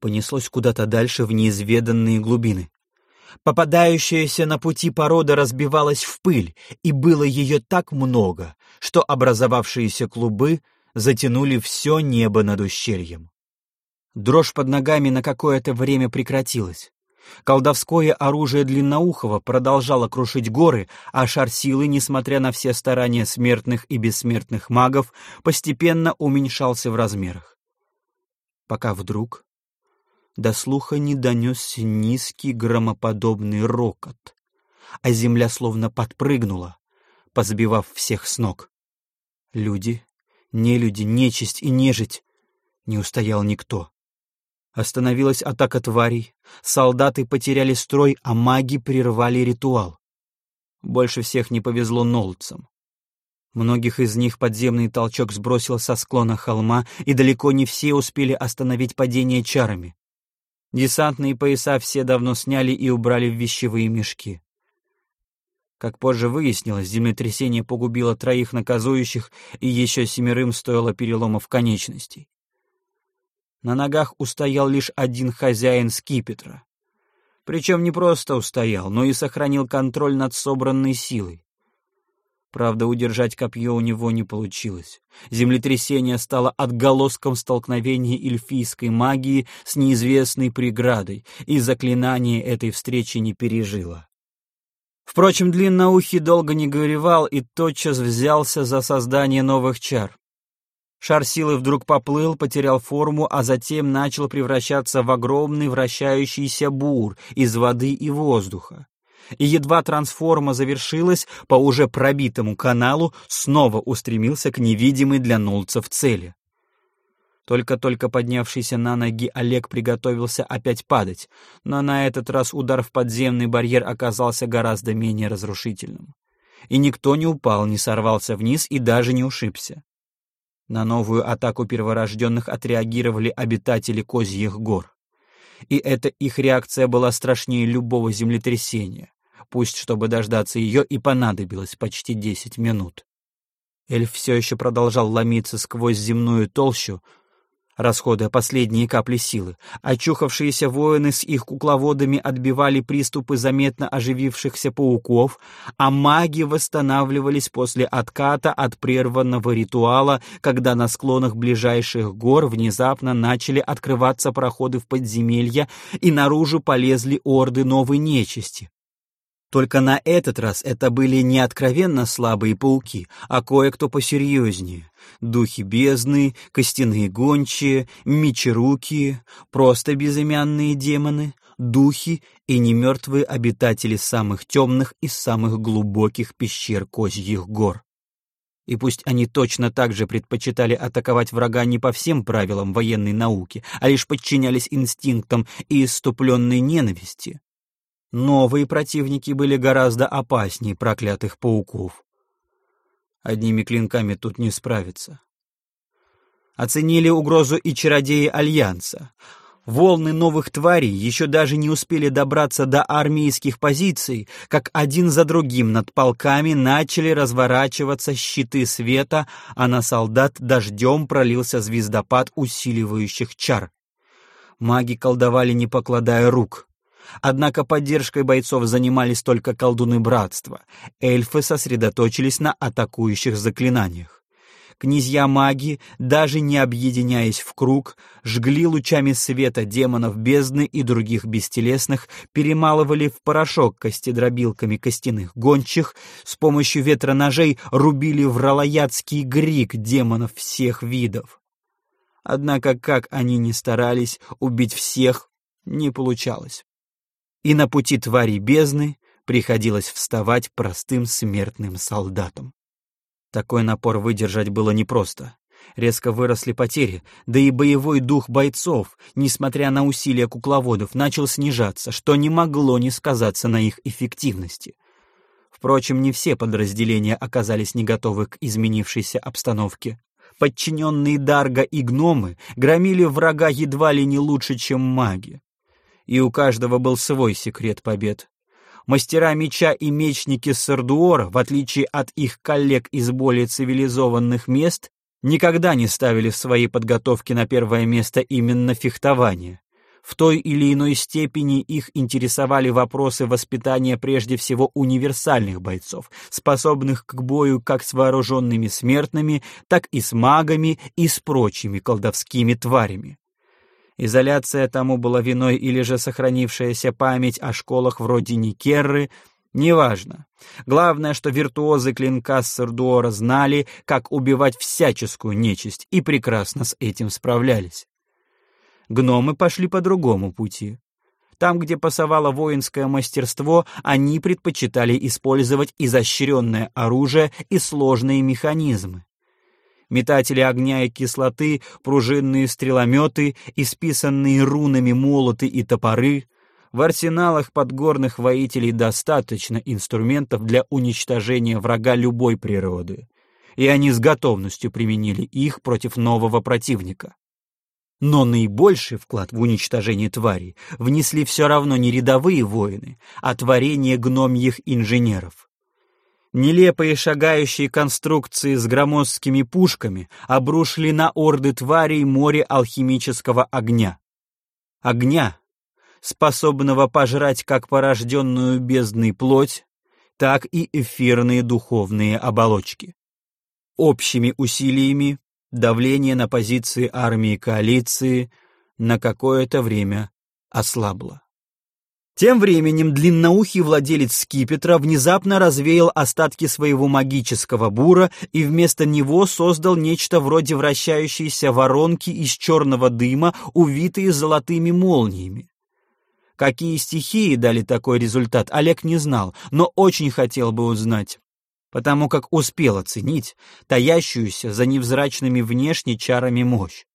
понеслось куда-то дальше в неизведанные глубины. Попадающаяся на пути порода разбивалась в пыль, и было ее так много, что образовавшиеся клубы затянули все небо над ущельем. Дрожь под ногами на какое-то время прекратилась. Колдовское оружие длинноухого продолжало крушить горы, а шар силы, несмотря на все старания смертных и бессмертных магов, постепенно уменьшался в размерах. Пока вдруг до слуха не донесся низкий громоподобный рокот, а земля словно подпрыгнула, позбивав всех с ног. Люди, нелюди, нечисть и нежить не устоял никто. Остановилась атака тварей, солдаты потеряли строй, а маги прервали ритуал. Больше всех не повезло нолцам. Многих из них подземный толчок сбросил со склона холма, и далеко не все успели остановить падение чарами. Десантные пояса все давно сняли и убрали в вещевые мешки. Как позже выяснилось, землетрясение погубило троих наказующих и еще семерым стоило переломов конечностей. На ногах устоял лишь один хозяин скипетра. Причем не просто устоял, но и сохранил контроль над собранной силой. Правда, удержать копье у него не получилось. Землетрясение стало отголоском столкновения эльфийской магии с неизвестной преградой, и заклинание этой встречи не пережило. Впрочем, Длинноухий долго не горевал и тотчас взялся за создание новых чар. Шар силы вдруг поплыл, потерял форму, а затем начал превращаться в огромный вращающийся бур из воды и воздуха и едва трансформа завершилась, по уже пробитому каналу снова устремился к невидимой для нолцев цели. Только-только поднявшийся на ноги Олег приготовился опять падать, но на этот раз удар в подземный барьер оказался гораздо менее разрушительным. И никто не упал, не сорвался вниз и даже не ушибся. На новую атаку перворожденных отреагировали обитатели Козьих гор. И эта их реакция была страшнее любого землетрясения пусть, чтобы дождаться ее, и понадобилось почти десять минут. Эльф все еще продолжал ломиться сквозь земную толщу, расходуя последние капли силы. Очухавшиеся воины с их кукловодами отбивали приступы заметно оживившихся пауков, а маги восстанавливались после отката от прерванного ритуала, когда на склонах ближайших гор внезапно начали открываться проходы в подземелья, и наружу полезли орды новой нечисти. Только на этот раз это были не откровенно слабые пауки, а кое-кто посерьезнее. Духи бездны, костяные гончие, мечерукие, просто безымянные демоны, духи и немертвые обитатели самых темных и самых глубоких пещер Козьих гор. И пусть они точно так же предпочитали атаковать врага не по всем правилам военной науки, а лишь подчинялись инстинктам и иступленной ненависти, Новые противники были гораздо опаснее проклятых пауков. Одними клинками тут не справиться. Оценили угрозу и чародеи Альянса. Волны новых тварей еще даже не успели добраться до армейских позиций, как один за другим над полками начали разворачиваться щиты света, а на солдат дождем пролился звездопад усиливающих чар. Маги колдовали, не покладая рук. Однако поддержкой бойцов занимались только колдуны братства. Эльфы сосредоточились на атакующих заклинаниях. Князья-маги, даже не объединяясь в круг, жгли лучами света демонов бездны и других бестелесных, перемалывали в порошок костедробилками костяных гончих, с помощью ветроножей рубили в ралаядский грик демонов всех видов. Однако, как они ни старались, убить всех не получалось. И на пути твари бездны приходилось вставать простым смертным солдатам. Такой напор выдержать было непросто. Резко выросли потери, да и боевой дух бойцов, несмотря на усилия кукловодов, начал снижаться, что не могло не сказаться на их эффективности. Впрочем, не все подразделения оказались не готовы к изменившейся обстановке. Подчиненные Дарга и гномы громили врага едва ли не лучше, чем маги. И у каждого был свой секрет побед. Мастера меча и мечники Сардуора, в отличие от их коллег из более цивилизованных мест, никогда не ставили в своей подготовке на первое место именно фехтование. В той или иной степени их интересовали вопросы воспитания прежде всего универсальных бойцов, способных к бою как с вооруженными смертными, так и с магами и с прочими колдовскими тварями. Изоляция тому была виной или же сохранившаяся память о школах вроде Никерры, неважно. Главное, что виртуозы клинка Сардуора знали, как убивать всяческую нечисть, и прекрасно с этим справлялись. Гномы пошли по другому пути. Там, где пасовало воинское мастерство, они предпочитали использовать изощренное оружие и сложные механизмы метатели огня и кислоты, пружинные стрелометы, исписанные рунами молоты и топоры. В арсеналах подгорных воителей достаточно инструментов для уничтожения врага любой природы, и они с готовностью применили их против нового противника. Но наибольший вклад в уничтожение тварей внесли все равно не рядовые воины, а творение гномьих инженеров. Нелепые шагающие конструкции с громоздкими пушками обрушили на орды тварей море алхимического огня. Огня, способного пожрать как порожденную бездной плоть, так и эфирные духовные оболочки. Общими усилиями давление на позиции армии коалиции на какое-то время ослабло. Тем временем длинноухий владелец скипетра внезапно развеял остатки своего магического бура и вместо него создал нечто вроде вращающейся воронки из черного дыма, увитые золотыми молниями. Какие стихии дали такой результат, Олег не знал, но очень хотел бы узнать, потому как успел оценить таящуюся за невзрачными внешне чарами мощь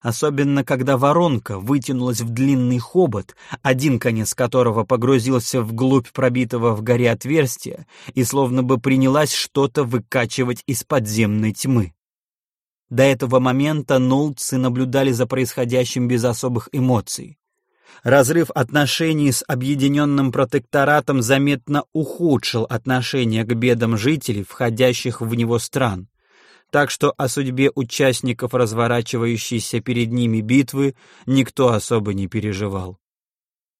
особенно когда воронка вытянулась в длинный хобот, один конец которого погрузился вглубь пробитого в горе отверстия и словно бы принялась что-то выкачивать из подземной тьмы. До этого момента нолдцы наблюдали за происходящим без особых эмоций. Разрыв отношений с объединенным протекторатом заметно ухудшил отношение к бедам жителей, входящих в него стран так что о судьбе участников разворачивающейся перед ними битвы никто особо не переживал.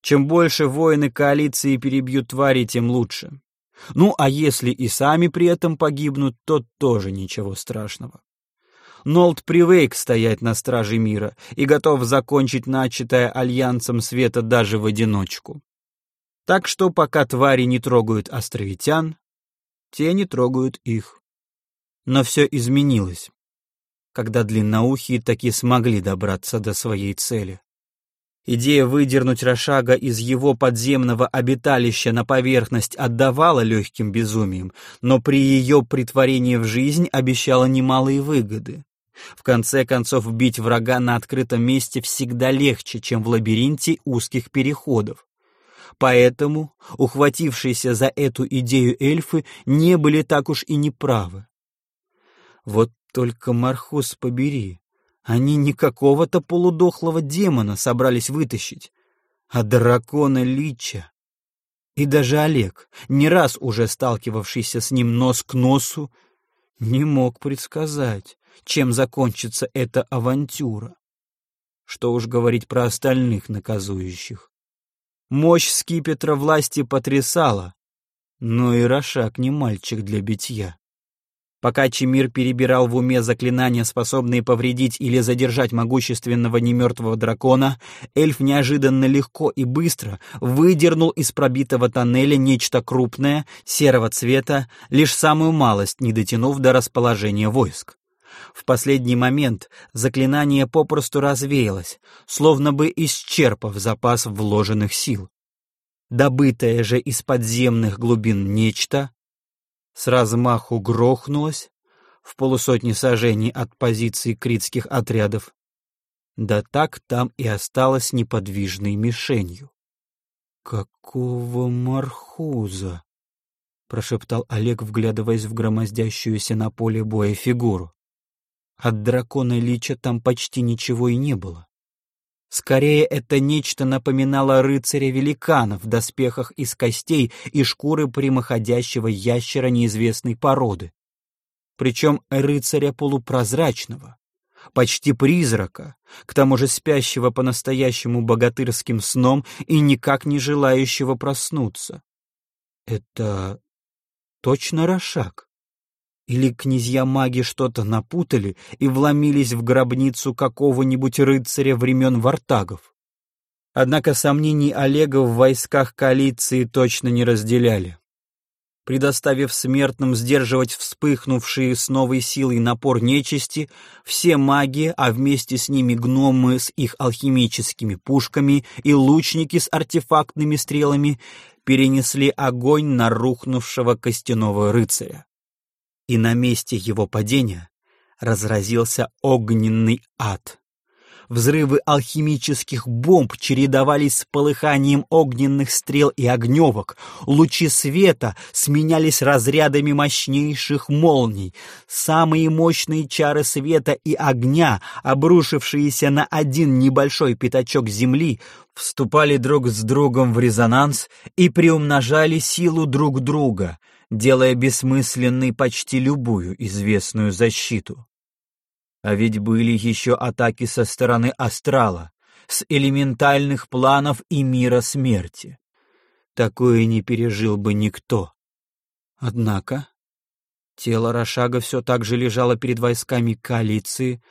Чем больше воины коалиции перебьют твари, тем лучше. Ну, а если и сами при этом погибнут, то тоже ничего страшного. Нолд привык стоять на страже мира и готов закончить начатое Альянсом Света даже в одиночку. Так что пока твари не трогают островитян, те не трогают их. Но все изменилось, когда длинноухие таки смогли добраться до своей цели. Идея выдернуть Рошага из его подземного обиталища на поверхность отдавала легким безумием, но при ее притворении в жизнь обещала немалые выгоды. В конце концов, бить врага на открытом месте всегда легче, чем в лабиринте узких переходов. Поэтому ухватившиеся за эту идею эльфы не были так уж и неправы. Вот только Мархус побери, Они не какого-то полудохлого демона собрались вытащить, а дракона Лича. И даже Олег, не раз уже сталкивавшийся с ним нос к носу, не мог предсказать, чем закончится эта авантюра. Что уж говорить про остальных наказующих. Мощь скипетра власти потрясала, но и Рошак не мальчик для битья. Пока Чемир перебирал в уме заклинания, способные повредить или задержать могущественного немертвого дракона, эльф неожиданно легко и быстро выдернул из пробитого тоннеля нечто крупное, серого цвета, лишь самую малость не дотянув до расположения войск. В последний момент заклинание попросту развеялось, словно бы исчерпав запас вложенных сил. Добытое же из подземных глубин нечто с размаху грохнулась в полусотни сажений от позиций критских отрядов, да так там и осталась неподвижной мишенью. «Какого мархуза?» — прошептал Олег, вглядываясь в громоздящуюся на поле боя фигуру. От дракона Лича там почти ничего и не было. Скорее, это нечто напоминало рыцаря-великана в доспехах из костей и шкуры прямоходящего ящера неизвестной породы. Причем рыцаря полупрозрачного, почти призрака, к тому же спящего по-настоящему богатырским сном и никак не желающего проснуться. Это точно Рошак? Или князья-маги что-то напутали и вломились в гробницу какого-нибудь рыцаря времен Вартагов. Однако сомнений Олега в войсках коалиции точно не разделяли. Предоставив смертным сдерживать вспыхнувшие с новой силой напор нечисти, все маги, а вместе с ними гномы с их алхимическими пушками и лучники с артефактными стрелами перенесли огонь на рухнувшего костяного рыцаря и на месте его падения разразился огненный ад. Взрывы алхимических бомб чередовались с полыханием огненных стрел и огневок. Лучи света сменялись разрядами мощнейших молний. Самые мощные чары света и огня, обрушившиеся на один небольшой пятачок земли, вступали друг с другом в резонанс и приумножали силу друг друга — делая бессмысленной почти любую известную защиту. А ведь были еще атаки со стороны астрала, с элементальных планов и мира смерти. Такое не пережил бы никто. Однако тело Рошага все так же лежало перед войсками коалиции,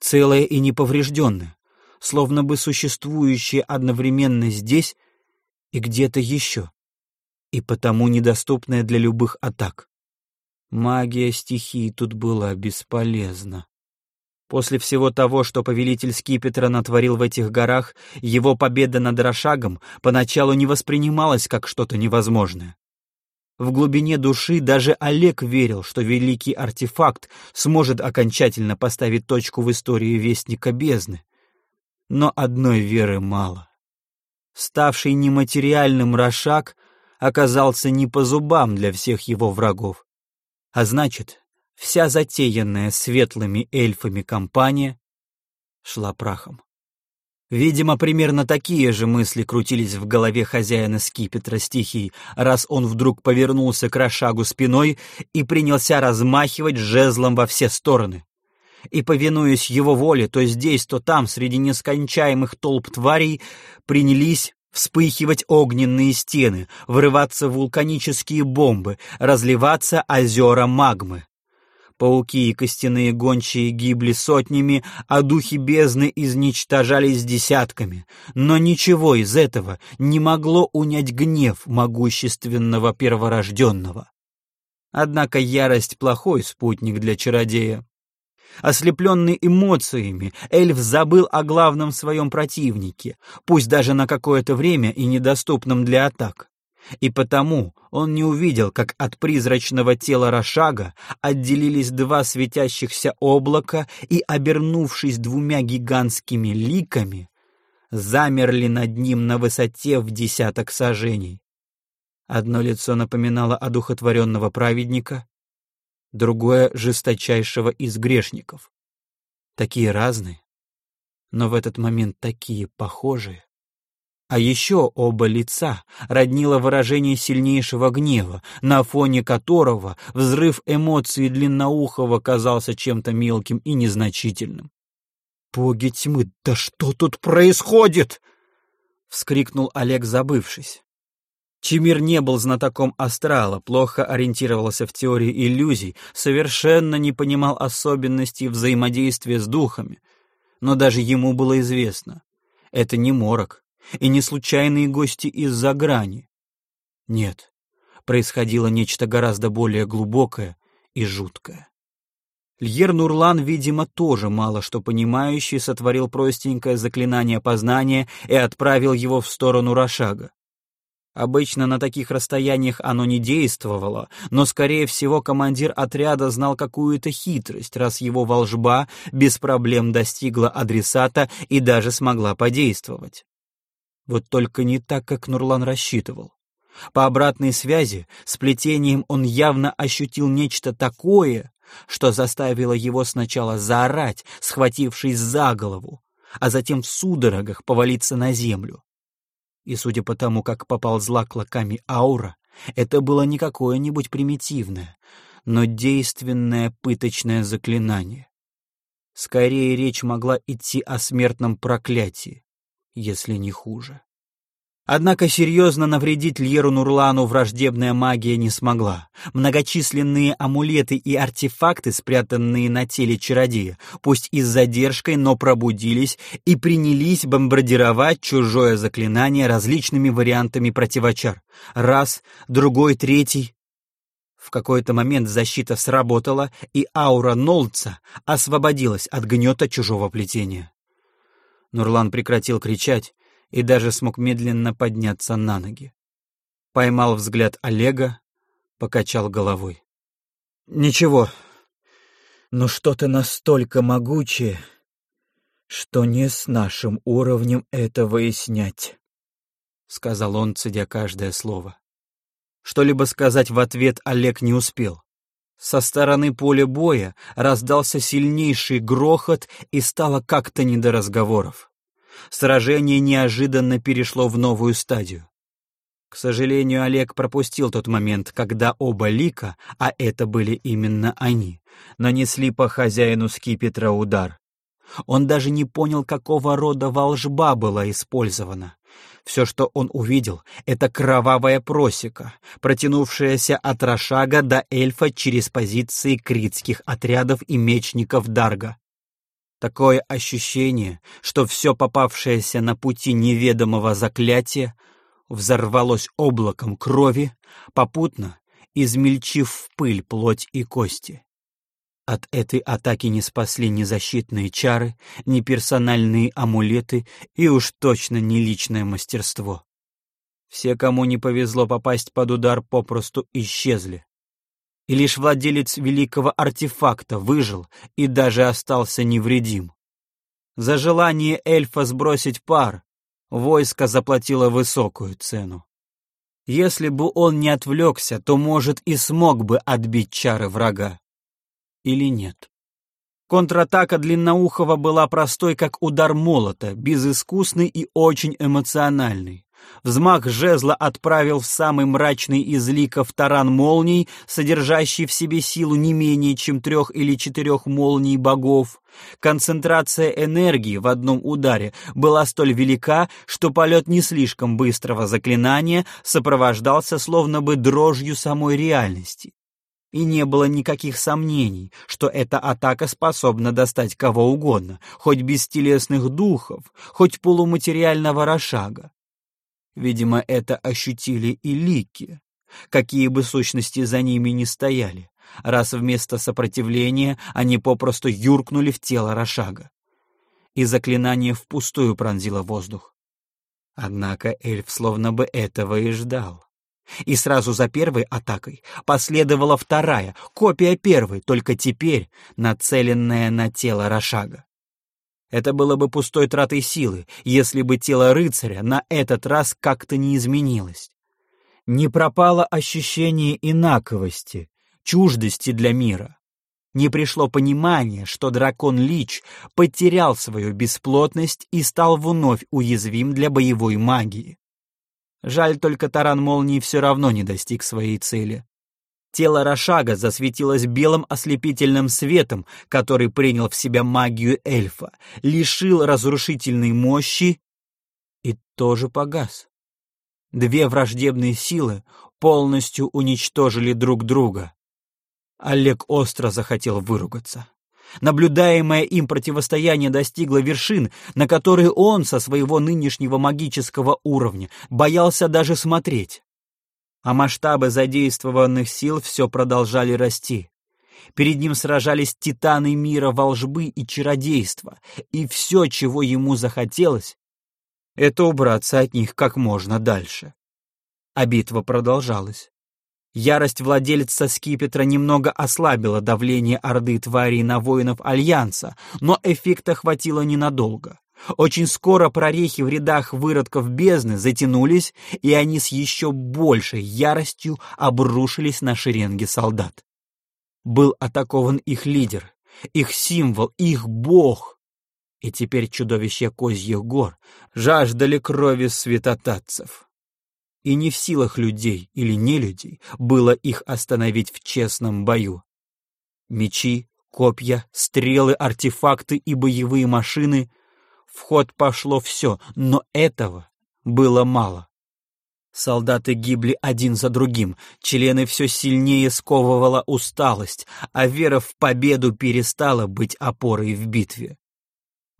целое и неповрежденное, словно бы существующее одновременно здесь и где-то еще и потому недоступная для любых атак. Магия стихии тут была бесполезна. После всего того, что повелитель Скипетра натворил в этих горах, его победа над Рошагом поначалу не воспринималась как что-то невозможное. В глубине души даже Олег верил, что великий артефакт сможет окончательно поставить точку в истории Вестника Бездны. Но одной веры мало. Ставший нематериальным Рошаг оказался не по зубам для всех его врагов. А значит, вся затеянная светлыми эльфами компания шла прахом. Видимо, примерно такие же мысли крутились в голове хозяина скипетра стихий, раз он вдруг повернулся к Рошагу спиной и принялся размахивать жезлом во все стороны. И, повинуясь его воле, то здесь, то там, среди нескончаемых толп тварей, принялись вспыхивать огненные стены, врываться вулканические бомбы, разливаться озера магмы. Пауки и костяные гончие гибли сотнями, а духи бездны изничтожались десятками. Но ничего из этого не могло унять гнев могущественного перворожденного. Однако ярость — плохой спутник для чародея. Ослепленный эмоциями, эльф забыл о главном своем противнике, пусть даже на какое-то время и недоступном для атак. И потому он не увидел, как от призрачного тела Рошага отделились два светящихся облака и, обернувшись двумя гигантскими ликами, замерли над ним на высоте в десяток сажений. Одно лицо напоминало одухотворенного праведника, другое — жесточайшего из грешников. Такие разные, но в этот момент такие похожие. А еще оба лица роднило выражение сильнейшего гнева, на фоне которого взрыв эмоций длинноухого казался чем-то мелким и незначительным. «Боги тьмы, да что тут происходит?» — вскрикнул Олег, забывшись. Чимир не был знатоком астрала, плохо ориентировался в теории иллюзий, совершенно не понимал особенностей взаимодействия с духами. Но даже ему было известно — это не морок и не случайные гости из-за грани. Нет, происходило нечто гораздо более глубокое и жуткое. Льер Нурлан, видимо, тоже мало что понимающий, сотворил простенькое заклинание познания и отправил его в сторону Рошага. Обычно на таких расстояниях оно не действовало, но, скорее всего, командир отряда знал какую-то хитрость, раз его волжба без проблем достигла адресата и даже смогла подействовать. Вот только не так, как Нурлан рассчитывал. По обратной связи, с плетением он явно ощутил нечто такое, что заставило его сначала заорать, схватившись за голову, а затем в судорогах повалиться на землю. И судя по тому, как поползла клоками аура, это было не какое-нибудь примитивное, но действенное пыточное заклинание. Скорее речь могла идти о смертном проклятии, если не хуже. Однако серьезно навредить Льеру Нурлану враждебная магия не смогла. Многочисленные амулеты и артефакты, спрятанные на теле чародея, пусть и с задержкой, но пробудились и принялись бомбардировать чужое заклинание различными вариантами противочар. Раз, другой, третий. В какой-то момент защита сработала, и аура Нолца освободилась от гнета чужого плетения. Нурлан прекратил кричать, и даже смог медленно подняться на ноги. Поймал взгляд Олега, покачал головой. «Ничего, но что-то настолько могучее, что не с нашим уровнем это выяснять», — сказал он, цедя каждое слово. Что-либо сказать в ответ Олег не успел. Со стороны поля боя раздался сильнейший грохот и стало как-то не до разговоров сражение неожиданно перешло в новую стадию. К сожалению, Олег пропустил тот момент, когда оба лика, а это были именно они, нанесли по хозяину скипетра удар. Он даже не понял, какого рода волжба была использована. Все, что он увидел, это кровавая просека, протянувшаяся от Рошага до эльфа через позиции критских отрядов и мечников Дарга. Такое ощущение, что все попавшееся на пути неведомого заклятия взорвалось облаком крови, попутно измельчив в пыль плоть и кости. От этой атаки не спасли ни защитные чары, ни персональные амулеты и уж точно не личное мастерство. Все, кому не повезло попасть под удар, попросту исчезли и лишь владелец великого артефакта выжил и даже остался невредим. За желание эльфа сбросить пар войско заплатило высокую цену. Если бы он не отвлекся, то, может, и смог бы отбить чары врага. Или нет? Контратака Длинноухова была простой, как удар молота, безыскусный и очень эмоциональный. Взмах жезла отправил в самый мрачный из ликов таран молний, содержащий в себе силу не менее чем трех или четырех молний богов. Концентрация энергии в одном ударе была столь велика, что полет не слишком быстрого заклинания сопровождался словно бы дрожью самой реальности. И не было никаких сомнений, что эта атака способна достать кого угодно, хоть бестелесных духов, хоть полуматериального рошага. Видимо, это ощутили и лики, какие бы сущности за ними ни стояли, раз вместо сопротивления они попросту юркнули в тело Рошага. И заклинание впустую пронзило воздух. Однако эльф словно бы этого и ждал. И сразу за первой атакой последовала вторая, копия первой, только теперь нацеленная на тело Рошага. Это было бы пустой тратой силы, если бы тело рыцаря на этот раз как-то не изменилось. Не пропало ощущение инаковости, чуждости для мира. не пришло понимание, что дракон-лич потерял свою бесплотность и стал вновь уязвим для боевой магии. Жаль только таран молнии все равно не достиг своей цели. Тело Рошага засветилось белым ослепительным светом, который принял в себя магию эльфа, лишил разрушительной мощи и тоже погас. Две враждебные силы полностью уничтожили друг друга. Олег остро захотел выругаться. Наблюдаемое им противостояние достигло вершин, на которые он со своего нынешнего магического уровня боялся даже смотреть. А масштабы задействованных сил все продолжали расти. Перед ним сражались титаны мира волжбы и чародейства, и все, чего ему захотелось, это убраться от них как можно дальше. А битва продолжалась. Ярость владельца скипетра немного ослабила давление орды тварей на воинов Альянса, но эффекта хватило ненадолго. Очень скоро прорехи в рядах выродков бездны затянулись, и они с еще большей яростью обрушились на шеренги солдат. Был атакован их лидер, их символ, их бог. И теперь чудовище Козьих гор жаждали крови святотатцев и не в силах людей или нелюдей было их остановить в честном бою. Мечи, копья, стрелы, артефакты и боевые машины — в ход пошло все, но этого было мало. Солдаты гибли один за другим, члены все сильнее сковывала усталость, а вера в победу перестала быть опорой в битве.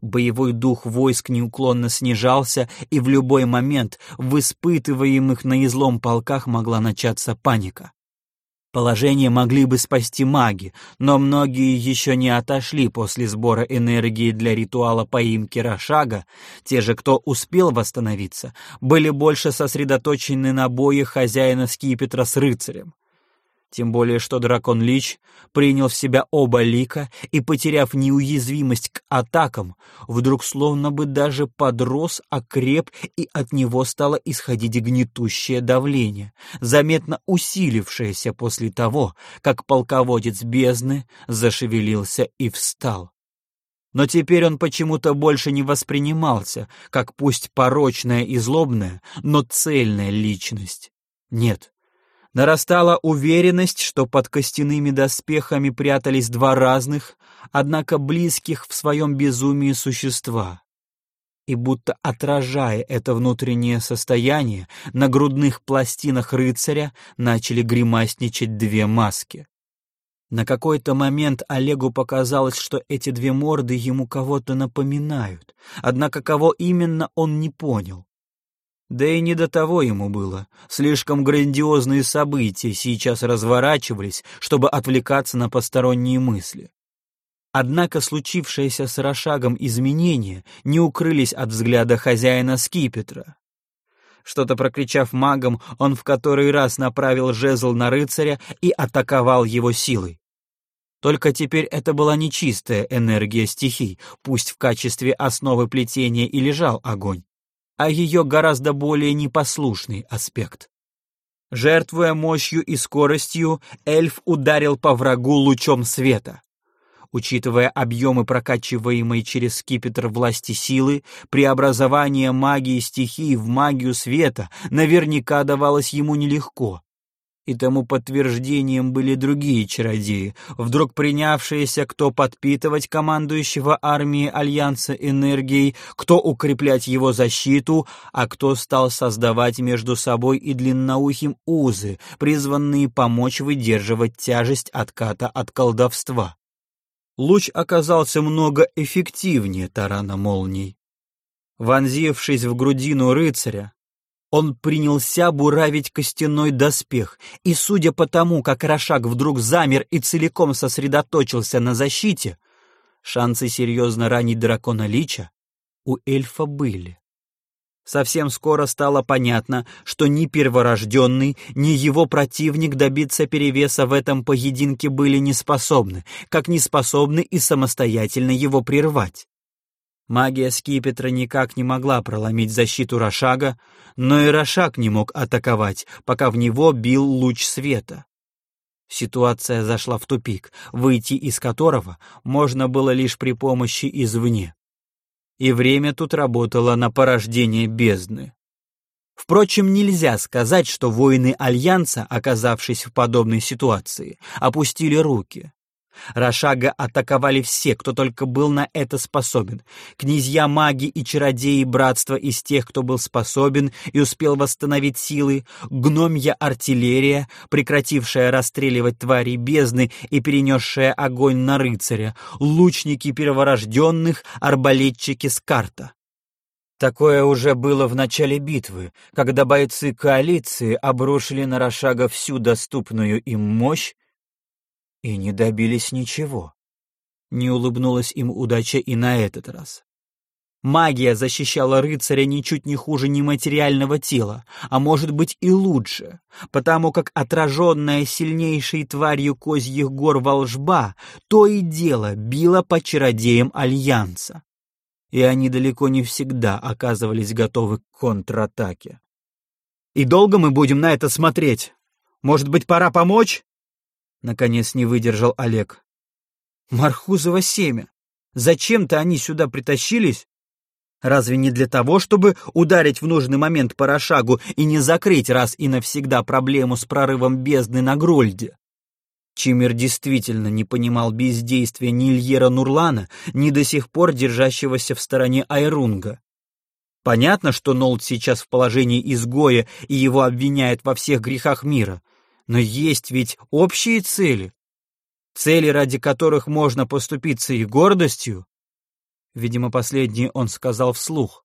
Боевой дух войск неуклонно снижался, и в любой момент в испытываемых на излом полках могла начаться паника. Положение могли бы спасти маги, но многие еще не отошли после сбора энергии для ритуала поимки Рошага. Те же, кто успел восстановиться, были больше сосредоточены на бое хозяина скипетра с рыцарем. Тем более, что дракон Лич принял в себя оба лика и, потеряв неуязвимость к атакам, вдруг словно бы даже подрос, окреп, и от него стало исходить гнетущее давление, заметно усилившееся после того, как полководец бездны зашевелился и встал. Но теперь он почему-то больше не воспринимался, как пусть порочная и злобная, но цельная личность. Нет, Нарастала уверенность, что под костяными доспехами прятались два разных, однако близких в своем безумии существа. И будто отражая это внутреннее состояние, на грудных пластинах рыцаря начали гримасничать две маски. На какой-то момент Олегу показалось, что эти две морды ему кого-то напоминают, однако кого именно он не понял. Да и не до того ему было. Слишком грандиозные события сейчас разворачивались, чтобы отвлекаться на посторонние мысли. Однако случившееся с Рошагом изменения не укрылись от взгляда хозяина скипетра. Что-то прокричав магом, он в который раз направил жезл на рыцаря и атаковал его силой. Только теперь это была нечистая энергия стихий, пусть в качестве основы плетения и лежал огонь а ее гораздо более непослушный аспект. Жертвуя мощью и скоростью, эльф ударил по врагу лучом света. Учитывая объемы прокачиваемой через скипетр власти силы, преобразование магии стихии в магию света наверняка давалось ему нелегко, и тому подтверждением были другие чародеи, вдруг принявшиеся кто подпитывать командующего армии Альянса энергией, кто укреплять его защиту, а кто стал создавать между собой и длинноухим узы, призванные помочь выдерживать тяжесть отката от колдовства. Луч оказался много эффективнее тарана молний. Вонзившись в грудину рыцаря, он принялся буравить костяной доспех, и, судя по тому, как Рошак вдруг замер и целиком сосредоточился на защите, шансы серьезно ранить дракона Лича у эльфа были. Совсем скоро стало понятно, что ни перворожденный, ни его противник добиться перевеса в этом поединке были не способны, как не способны и самостоятельно его прервать. Магия скипетра никак не могла проломить защиту Рошага, но и Рошаг не мог атаковать, пока в него бил луч света. Ситуация зашла в тупик, выйти из которого можно было лишь при помощи извне. И время тут работало на порождение бездны. Впрочем, нельзя сказать, что воины Альянса, оказавшись в подобной ситуации, опустили руки. Рошага атаковали все, кто только был на это способен. Князья маги и чародеи братства из тех, кто был способен и успел восстановить силы, гномья артиллерия, прекратившая расстреливать твари бездны и перенесшая огонь на рыцаря, лучники перворожденных, арбалетчики с карта. Такое уже было в начале битвы, когда бойцы коалиции обрушили на Рошага всю доступную им мощь и не добились ничего. Не улыбнулась им удача и на этот раз. Магия защищала рыцаря ничуть не хуже нематериального тела, а может быть и лучше, потому как отраженная сильнейшей тварью козьих гор волжба то и дело била по чародеям Альянса. И они далеко не всегда оказывались готовы к контратаке. «И долго мы будем на это смотреть? Может быть, пора помочь?» Наконец не выдержал Олег. Мархузово семя. Зачем-то они сюда притащились? Разве не для того, чтобы ударить в нужный момент по и не закрыть раз и навсегда проблему с прорывом бездны на Грольде? Чимер действительно не понимал бездействия ни Ильера Нурлана, ни до сих пор держащегося в стороне Айрунга. Понятно, что Нолд сейчас в положении изгоя и его обвиняют во всех грехах мира — но есть ведь общие цели. Цели, ради которых можно поступиться и гордостью. Видимо, последнее он сказал вслух,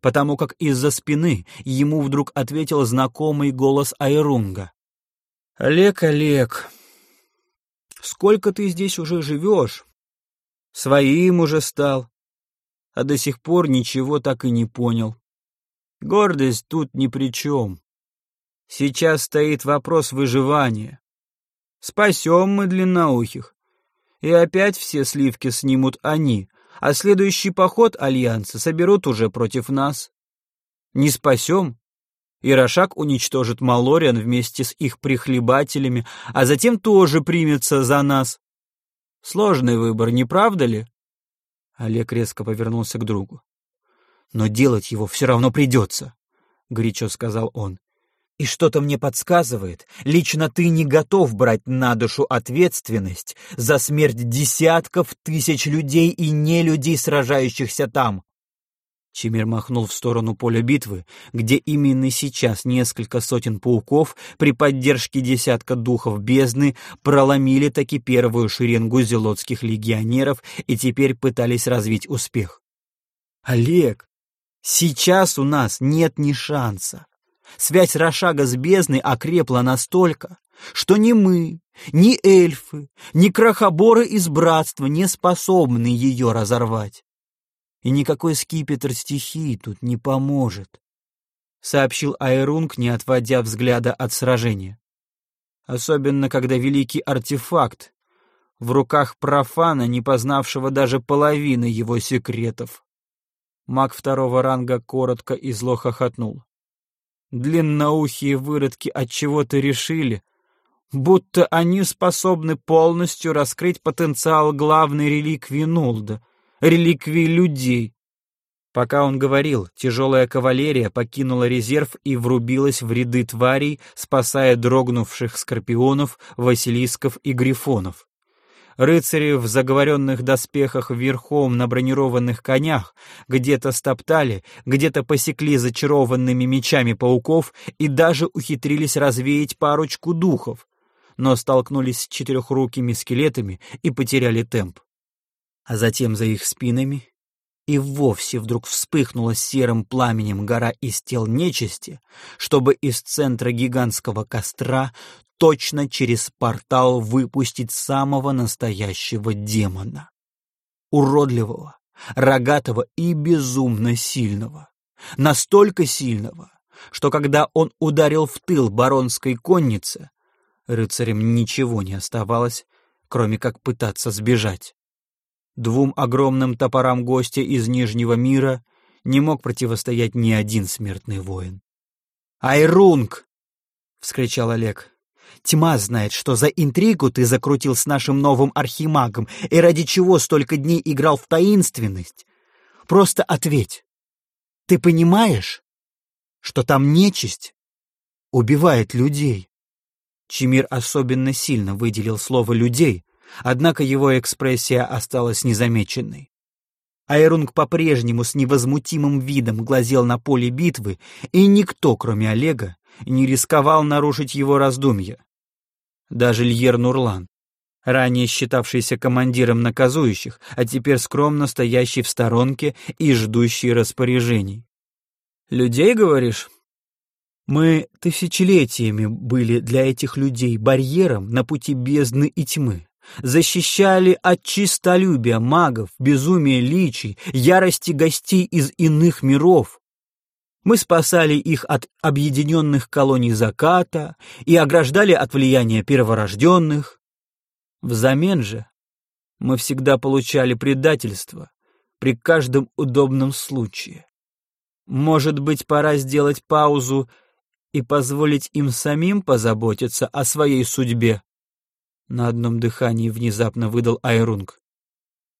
потому как из-за спины ему вдруг ответил знакомый голос Айрунга. «Олег, Олег, сколько ты здесь уже живешь? Своим уже стал, а до сих пор ничего так и не понял. Гордость тут ни при чем. Сейчас стоит вопрос выживания. Спасем мы длинноухих. И опять все сливки снимут они, а следующий поход Альянса соберут уже против нас. Не спасем, и уничтожит Малориан вместе с их прихлебателями, а затем тоже примется за нас. Сложный выбор, не правда ли? Олег резко повернулся к другу. Но делать его все равно придется, — горячо сказал он. И что-то мне подсказывает, лично ты не готов брать на душу ответственность за смерть десятков тысяч людей и не людей, сражающихся там. Чимир махнул в сторону поля битвы, где именно сейчас несколько сотен пауков при поддержке десятка духов бездны проломили таки первую шеренгу зелотских легионеров и теперь пытались развить успех. «Олег, сейчас у нас нет ни шанса. Связь Рошага с бездной окрепла настолько, что ни мы, ни эльфы, ни крохоборы из братства не способны ее разорвать. И никакой скипетр стихии тут не поможет, — сообщил Айрунг, не отводя взгляда от сражения. Особенно, когда великий артефакт в руках профана, не познавшего даже половины его секретов. Маг второго ранга коротко и зло хохотнул. Длинноухие выродки от чего-то решили, будто они способны полностью раскрыть потенциал главной реликвии Нолда, реликвии людей. Пока он говорил, тяжелая кавалерия покинула резерв и врубилась в ряды тварей, спасая дрогнувших скорпионов, василисков и грифонов. Рыцари в заговоренных доспехах верхом на бронированных конях где-то стоптали, где-то посекли зачарованными мечами пауков и даже ухитрились развеять парочку духов, но столкнулись с четырехрукими скелетами и потеряли темп. А затем за их спинами и вовсе вдруг вспыхнула серым пламенем гора из тел нечисти, чтобы из центра гигантского костра точно через портал выпустить самого настоящего демона. Уродливого, рогатого и безумно сильного. Настолько сильного, что когда он ударил в тыл баронской коннице, рыцарям ничего не оставалось, кроме как пытаться сбежать. Двум огромным топорам гостя из Нижнего мира не мог противостоять ни один смертный воин. «Айрунг!» — вскричал Олег. Тьма знает, что за интригу ты закрутил с нашим новым архимагом и ради чего столько дней играл в таинственность. Просто ответь. Ты понимаешь, что там нечисть убивает людей? Чемир особенно сильно выделил слово «людей», однако его экспрессия осталась незамеченной. Айрунг по-прежнему с невозмутимым видом глазел на поле битвы, и никто, кроме Олега, не рисковал нарушить его раздумья. Даже Льер Нурлан, ранее считавшийся командиром наказующих, а теперь скромно стоящий в сторонке и ждущий распоряжений. «Людей, говоришь?» Мы тысячелетиями были для этих людей барьером на пути бездны и тьмы. Защищали от чистолюбия магов, безумия личий, ярости гостей из иных миров. Мы спасали их от объединенных колоний заката и ограждали от влияния перворожденных. Взамен же мы всегда получали предательство при каждом удобном случае. Может быть, пора сделать паузу и позволить им самим позаботиться о своей судьбе. На одном дыхании внезапно выдал Айрунг.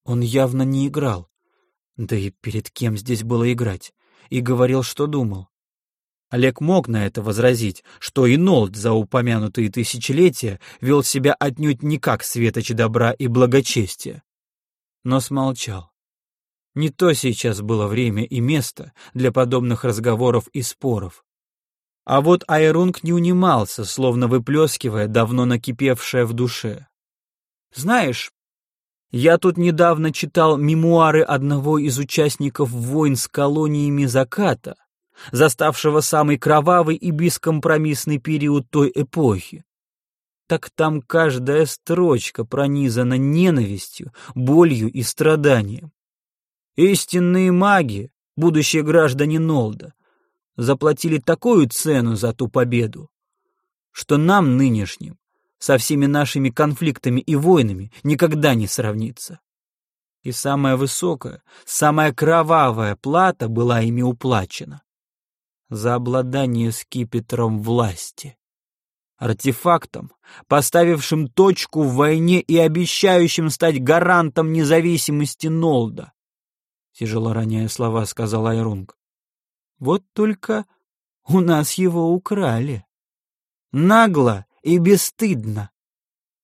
Он явно не играл. Да и перед кем здесь было играть? И говорил, что думал. Олег мог на это возразить, что и Нолд за упомянутые тысячелетия вел себя отнюдь не как светоч добра и благочестия. Но смолчал. Не то сейчас было время и место для подобных разговоров и споров. А вот Айрунг не унимался, словно выплескивая давно накипевшее в душе. «Знаешь, я тут недавно читал мемуары одного из участников войн с колониями заката, заставшего самый кровавый и бескомпромиссный период той эпохи. Так там каждая строчка пронизана ненавистью, болью и страданием. Истинные маги, будущие граждане Нолда, заплатили такую цену за ту победу, что нам нынешним со всеми нашими конфликтами и войнами никогда не сравнится. И самая высокая, самая кровавая плата была ими уплачена за обладание скипетром власти. Артефактом, поставившим точку в войне и обещающим стать гарантом независимости Нолда. Тяжело роняя слова, сказал Айрунг. Вот только у нас его украли. Нагло и бесстыдно,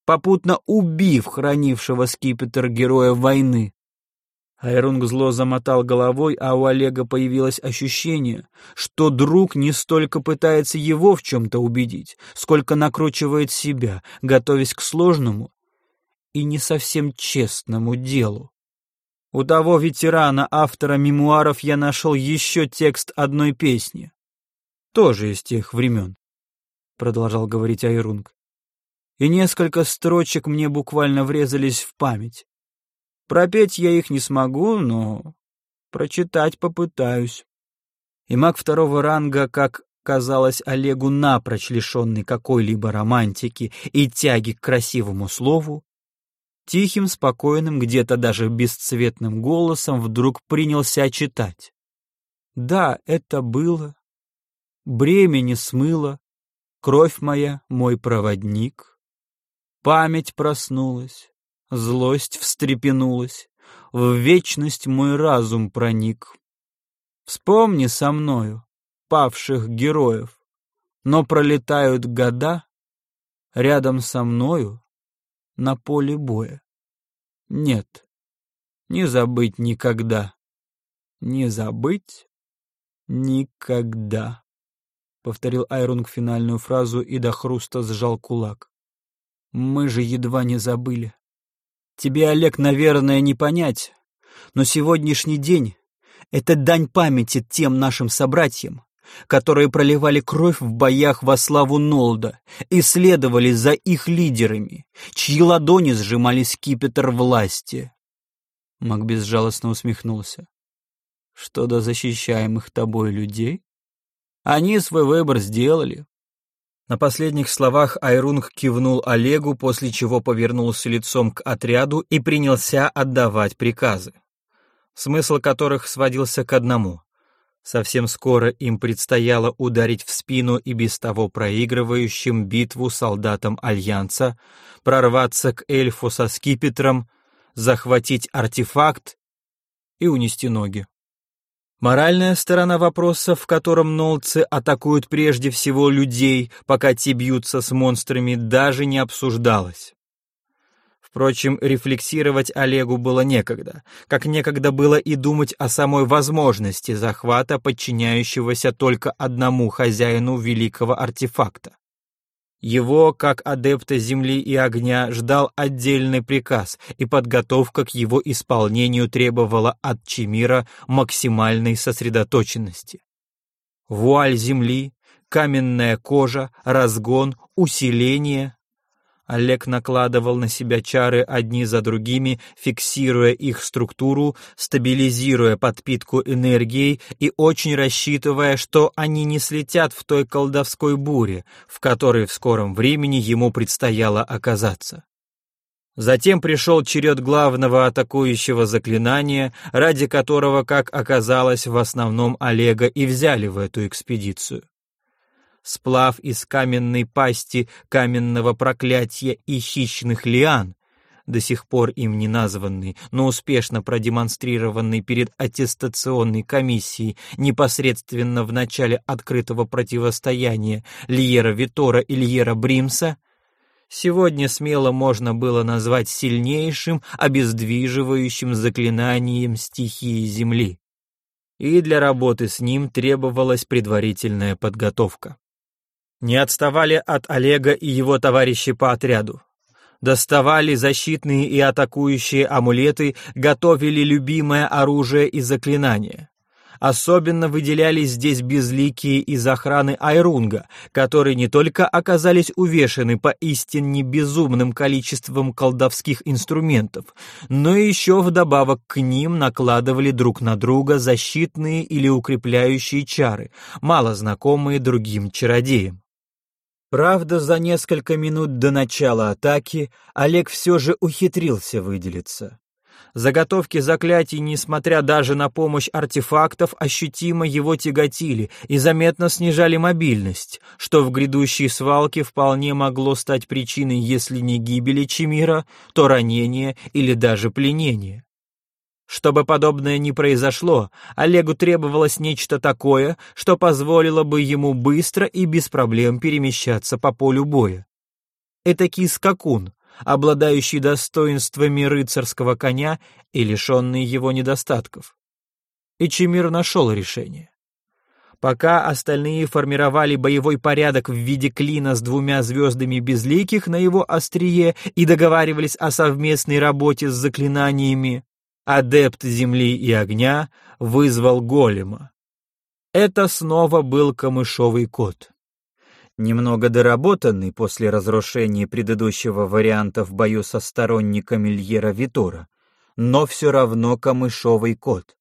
попутно убив хранившего скипетр героя войны. Айрунг зло замотал головой, а у Олега появилось ощущение, что друг не столько пытается его в чем-то убедить, сколько накручивает себя, готовясь к сложному и не совсем честному делу. У того ветерана, автора мемуаров, я нашел еще текст одной песни. Тоже из тех времен, — продолжал говорить Айрунг. И несколько строчек мне буквально врезались в память. Пропеть я их не смогу, но прочитать попытаюсь. И маг второго ранга, как казалось Олегу напрочь лишенный какой-либо романтики и тяги к красивому слову, Тихим, спокойным, где-то даже бесцветным голосом вдруг принялся читать. Да, это было. Бремени смыло, кровь моя, мой проводник. Память проснулась, злость встрепенулась, в вечность мой разум проник. Вспомни со мною павших героев, но пролетают года, рядом со мною на поле боя. Нет, не забыть никогда. Не забыть никогда. Повторил Айрунг финальную фразу и до хруста сжал кулак. Мы же едва не забыли. Тебе, Олег, наверное, не понять, но сегодняшний день — это дань памяти тем нашим собратьям, которые проливали кровь в боях во славу Нолда и следовали за их лидерами, чьи ладони сжимали скипетр власти. Мак безжалостно усмехнулся. Что до защищаемых тобой людей? Они свой выбор сделали. На последних словах Айрунг кивнул Олегу, после чего повернулся лицом к отряду и принялся отдавать приказы, смысл которых сводился к одному Совсем скоро им предстояло ударить в спину и без того проигрывающим битву солдатам Альянса, прорваться к эльфу со скипетром, захватить артефакт и унести ноги. Моральная сторона вопроса, в котором нолцы атакуют прежде всего людей, пока те бьются с монстрами, даже не обсуждалась. Впрочем, рефлексировать Олегу было некогда, как некогда было и думать о самой возможности захвата подчиняющегося только одному хозяину великого артефакта. Его, как адепта земли и огня, ждал отдельный приказ, и подготовка к его исполнению требовала от Чемира максимальной сосредоточенности. Вуаль земли, каменная кожа, разгон, усиление, Олег накладывал на себя чары одни за другими, фиксируя их структуру, стабилизируя подпитку энергией и очень рассчитывая, что они не слетят в той колдовской буре, в которой в скором времени ему предстояло оказаться. Затем пришел черед главного атакующего заклинания, ради которого, как оказалось, в основном Олега и взяли в эту экспедицию сплав из каменной пасти каменного проклятия и хищных лиан, до сих пор им не названный, но успешно продемонстрированный перед аттестационной комиссией непосредственно в начале открытого противостояния Льера Витора и Льера Бримса, сегодня смело можно было назвать сильнейшим обездвиживающим заклинанием стихии Земли. И для работы с ним требовалась предварительная подготовка не отставали от Олега и его товарищей по отряду. Доставали защитные и атакующие амулеты, готовили любимое оружие и заклинания. Особенно выделялись здесь безликие из охраны Айрунга, которые не только оказались увешаны поистине безумным количеством колдовских инструментов, но еще вдобавок к ним накладывали друг на друга защитные или укрепляющие чары, мало знакомые другим чародеям. Правда, за несколько минут до начала атаки Олег все же ухитрился выделиться. Заготовки заклятий, несмотря даже на помощь артефактов, ощутимо его тяготили и заметно снижали мобильность, что в грядущей свалке вполне могло стать причиной, если не гибели Чемира, то ранения или даже пленения. Чтобы подобное не произошло, Олегу требовалось нечто такое, что позволило бы ему быстро и без проблем перемещаться по полю боя. Этакий скакун, обладающий достоинствами рыцарского коня и лишенный его недостатков. И Чемир нашел решение. Пока остальные формировали боевой порядок в виде клина с двумя звездами безликих на его острие и договаривались о совместной работе с заклинаниями, адепт земли и огня вызвал голема. Это снова был камышовый кот. Немного доработанный после разрушения предыдущего варианта в бою со сторонниками Льера Витора, но все равно камышовый кот.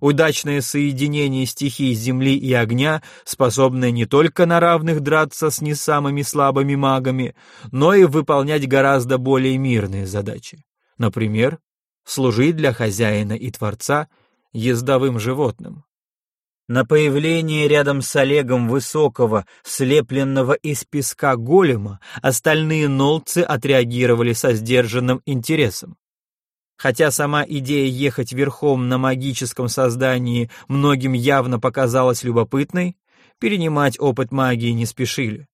Удачное соединение стихий земли и огня, способное не только на равных драться с не самыми слабыми магами, но и выполнять гораздо более мирные задачи. Например, служить для хозяина и Творца ездовым животным. На появление рядом с Олегом высокого, слепленного из песка голема, остальные нолцы отреагировали со сдержанным интересом. Хотя сама идея ехать верхом на магическом создании многим явно показалась любопытной, перенимать опыт магии не спешили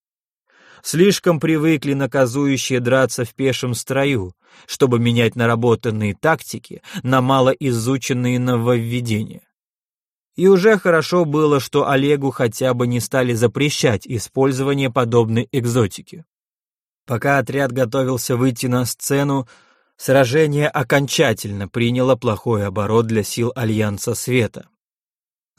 слишком привыкли наказующие драться в пешем строю, чтобы менять наработанные тактики на малоизученные нововведения. И уже хорошо было, что Олегу хотя бы не стали запрещать использование подобной экзотики. Пока отряд готовился выйти на сцену, сражение окончательно приняло плохой оборот для сил Альянса Света.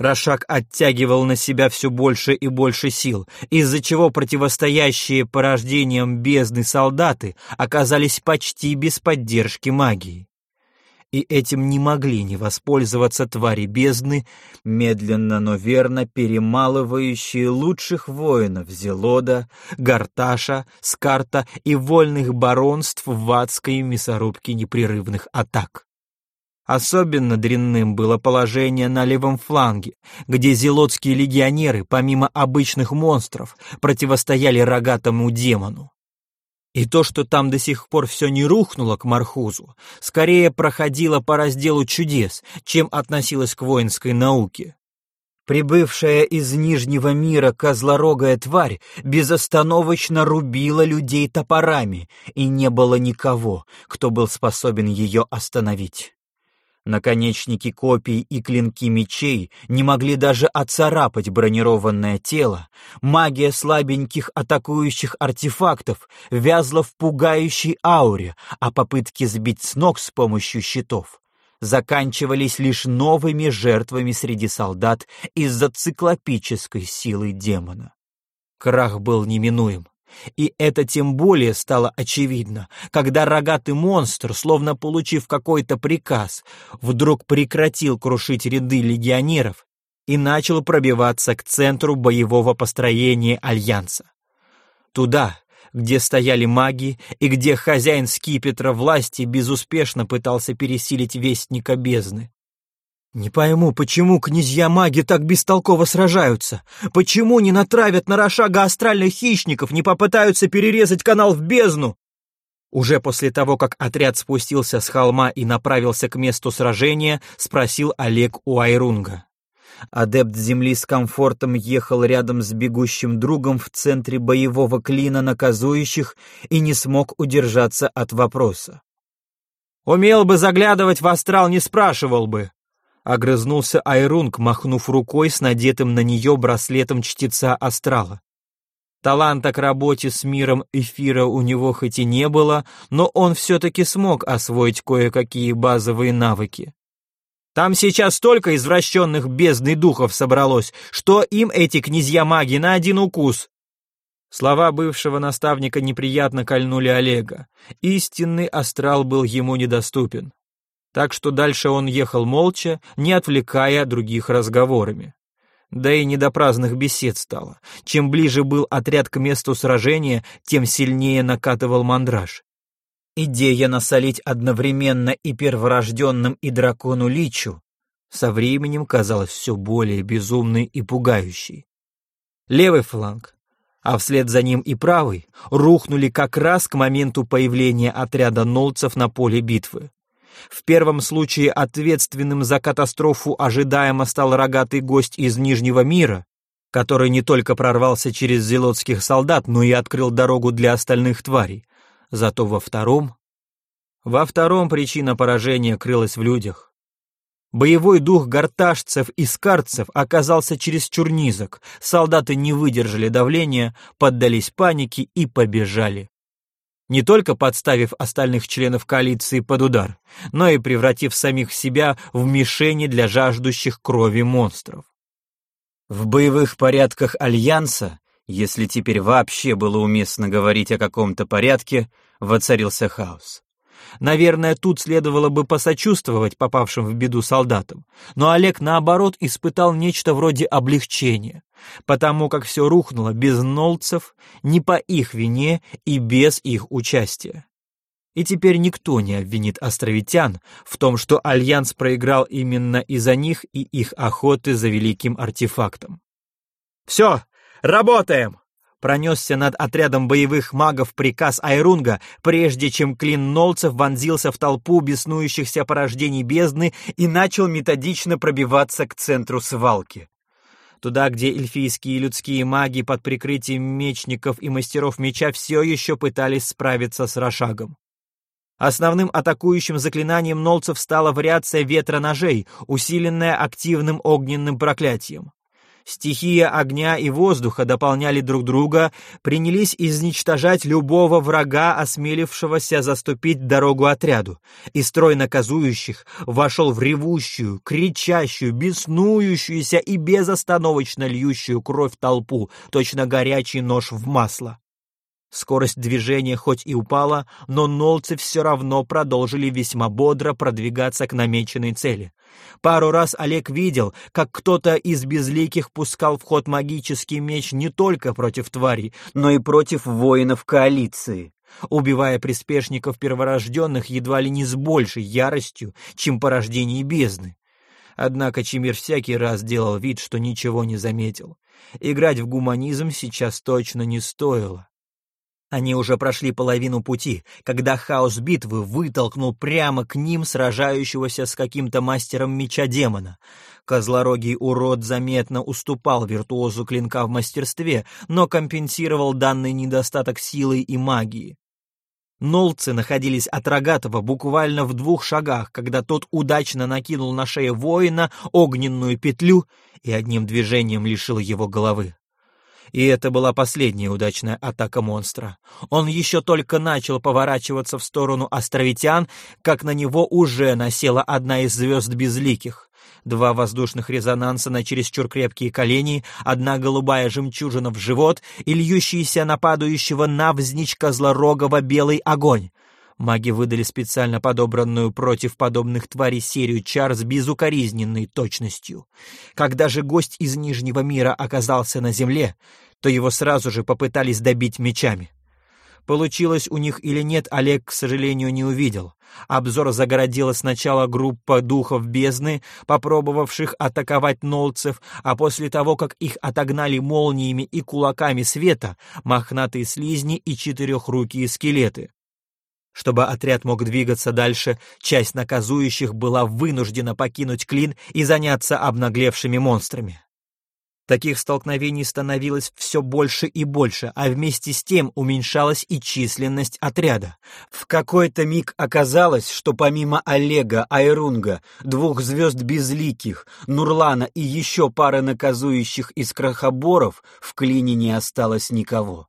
Рошак оттягивал на себя все больше и больше сил, из-за чего противостоящие порождениям бездны солдаты оказались почти без поддержки магии. И этим не могли не воспользоваться твари бездны, медленно, но верно перемалывающие лучших воинов Зелода, Гарташа, Скарта и вольных баронств в адской мясорубке непрерывных атак. Особенно дрянным было положение на левом фланге, где зелотские легионеры, помимо обычных монстров, противостояли рогатому демону. И то, что там до сих пор все не рухнуло к Мархузу, скорее проходило по разделу чудес, чем относилось к воинской науке. Прибывшая из Нижнего мира козлорогая тварь безостановочно рубила людей топорами, и не было никого, кто был способен ее остановить. Наконечники копий и клинки мечей не могли даже оцарапать бронированное тело. Магия слабеньких атакующих артефактов вязла в пугающей ауре, а попытки сбить с ног с помощью щитов заканчивались лишь новыми жертвами среди солдат из-за циклопической силы демона. Крах был неминуем. И это тем более стало очевидно, когда рогатый монстр, словно получив какой-то приказ, вдруг прекратил крушить ряды легионеров и начал пробиваться к центру боевого построения Альянса. Туда, где стояли маги и где хозяин скипетра власти безуспешно пытался пересилить вестника бездны. Не пойму, почему князья-маги так бестолково сражаются? Почему не натравят на Рошага астральных хищников, не попытаются перерезать канал в бездну? Уже после того, как отряд спустился с холма и направился к месту сражения, спросил Олег у Айрунга. Адепт земли с комфортом ехал рядом с бегущим другом в центре боевого клина наказующих и не смог удержаться от вопроса. «Умел бы заглядывать в астрал, не спрашивал бы», Огрызнулся Айрунг, махнув рукой с надетым на нее браслетом чтеца астрала. Таланта к работе с миром эфира у него хоть и не было, но он все-таки смог освоить кое-какие базовые навыки. Там сейчас столько извращенных бездны духов собралось, что им эти князья-маги на один укус. Слова бывшего наставника неприятно кольнули Олега. Истинный астрал был ему недоступен так что дальше он ехал молча, не отвлекая других разговорами. Да и не до праздных бесед стало. Чем ближе был отряд к месту сражения, тем сильнее накатывал мандраж. Идея насолить одновременно и перворожденным, и дракону Личу со временем казалась все более безумной и пугающей. Левый фланг, а вслед за ним и правый, рухнули как раз к моменту появления отряда нолцев на поле битвы. В первом случае ответственным за катастрофу ожидаемо стал рогатый гость из Нижнего мира, который не только прорвался через зелотских солдат, но и открыл дорогу для остальных тварей. Зато во втором... Во втором причина поражения крылась в людях. Боевой дух горташцев и скарцев оказался чересчур низок, солдаты не выдержали давления, поддались панике и побежали не только подставив остальных членов коалиции под удар, но и превратив самих себя в мишени для жаждущих крови монстров. В боевых порядках Альянса, если теперь вообще было уместно говорить о каком-то порядке, воцарился хаос. Наверное, тут следовало бы посочувствовать попавшим в беду солдатам, но Олег, наоборот, испытал нечто вроде облегчения, потому как все рухнуло без нолцев, не по их вине и без их участия. И теперь никто не обвинит островитян в том, что Альянс проиграл именно из-за них и их охоты за великим артефактом. «Все, работаем!» Пронесся над отрядом боевых магов приказ Айрунга, прежде чем клин Нолцев вонзился в толпу беснующихся порождений бездны и начал методично пробиваться к центру свалки. Туда, где эльфийские и людские маги под прикрытием мечников и мастеров меча все еще пытались справиться с Рошагом. Основным атакующим заклинанием Нолцев стала вариация ветра ножей, усиленная активным огненным проклятием. Стихия огня и воздуха дополняли друг друга, принялись изничтожать любого врага, осмелившегося заступить дорогу отряду, и строй наказующих вошел в ревущую, кричащую, беснующуюся и безостановочно льющую кровь толпу, точно горячий нож в масло. Скорость движения хоть и упала, но нолцы все равно продолжили весьма бодро продвигаться к намеченной цели. Пару раз Олег видел, как кто-то из безликих пускал в ход магический меч не только против тварей, но и против воинов коалиции. убивая приспешников перворожденных едва ли не с большей яростью, чем порождение бездны. Однако Чемир всякий раз делал вид, что ничего не заметил. Играть в гуманизм сейчас точно не стоило. Они уже прошли половину пути, когда хаос битвы вытолкнул прямо к ним сражающегося с каким-то мастером меча демона. Козлорогий урод заметно уступал виртуозу клинка в мастерстве, но компенсировал данный недостаток силой и магии. Нолцы находились от Рогатого буквально в двух шагах, когда тот удачно накинул на шею воина огненную петлю и одним движением лишил его головы. И это была последняя удачная атака монстра. Он еще только начал поворачиваться в сторону островитян, как на него уже насела одна из звезд безликих. Два воздушных резонанса на чересчур крепкие колени, одна голубая жемчужина в живот и льющийся на падающего козлорогого белый огонь. Маги выдали специально подобранную против подобных тварей серию чар с безукоризненной точностью. Когда же гость из Нижнего мира оказался на земле, то его сразу же попытались добить мечами. Получилось у них или нет, Олег, к сожалению, не увидел. Обзор загородила сначала группа духов бездны, попробовавших атаковать нолцев, а после того, как их отогнали молниями и кулаками света, мохнатые слизни и четырехрукие скелеты. Чтобы отряд мог двигаться дальше, часть наказующих была вынуждена покинуть клин и заняться обнаглевшими монстрами. Таких столкновений становилось все больше и больше, а вместе с тем уменьшалась и численность отряда. В какой-то миг оказалось, что помимо Олега, Айрунга, двух звезд безликих, Нурлана и еще пары наказующих из крохоборов, в клине не осталось никого.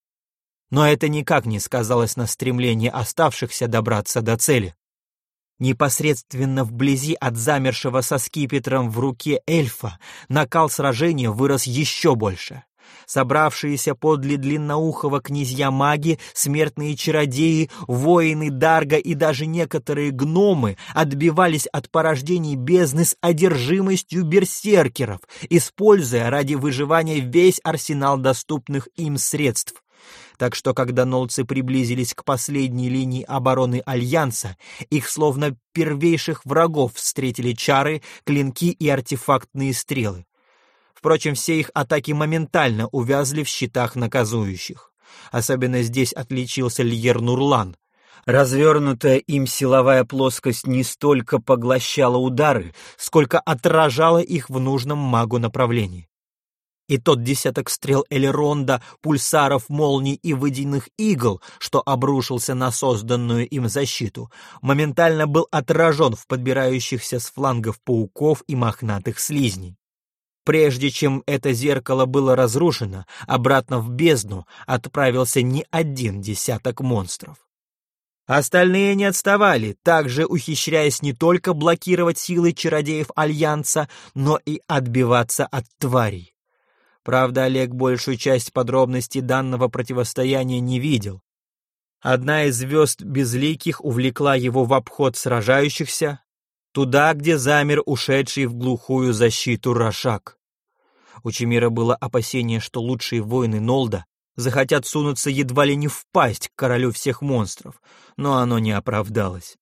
Но это никак не сказалось на стремлении оставшихся добраться до цели. Непосредственно вблизи от замершего со скипетром в руке эльфа накал сражения вырос еще больше. Собравшиеся подле длинноухого князья-маги, смертные чародеи, воины Дарга и даже некоторые гномы отбивались от порождений бездны с одержимостью берсеркеров, используя ради выживания весь арсенал доступных им средств так что когда нолцы приблизились к последней линии обороны Альянса, их словно первейших врагов встретили чары, клинки и артефактные стрелы. Впрочем, все их атаки моментально увязли в щитах наказующих. Особенно здесь отличился Льер Нурлан. Развернутая им силовая плоскость не столько поглощала удары, сколько отражала их в нужном магу направлении и тот десяток стрел Элеронда, пульсаров, молний и водяных игл, что обрушился на созданную им защиту, моментально был отражен в подбирающихся с флангов пауков и мохнатых слизней. Прежде чем это зеркало было разрушено, обратно в бездну отправился не один десяток монстров. Остальные не отставали, также ухищряясь не только блокировать силы чародеев Альянса, но и отбиваться от тварей. Правда, Олег большую часть подробностей данного противостояния не видел. Одна из звезд безликих увлекла его в обход сражающихся, туда, где замер ушедший в глухую защиту Рошак. У Чемира было опасение, что лучшие воины Нолда захотят сунуться едва ли не в пасть к королю всех монстров, но оно не оправдалось.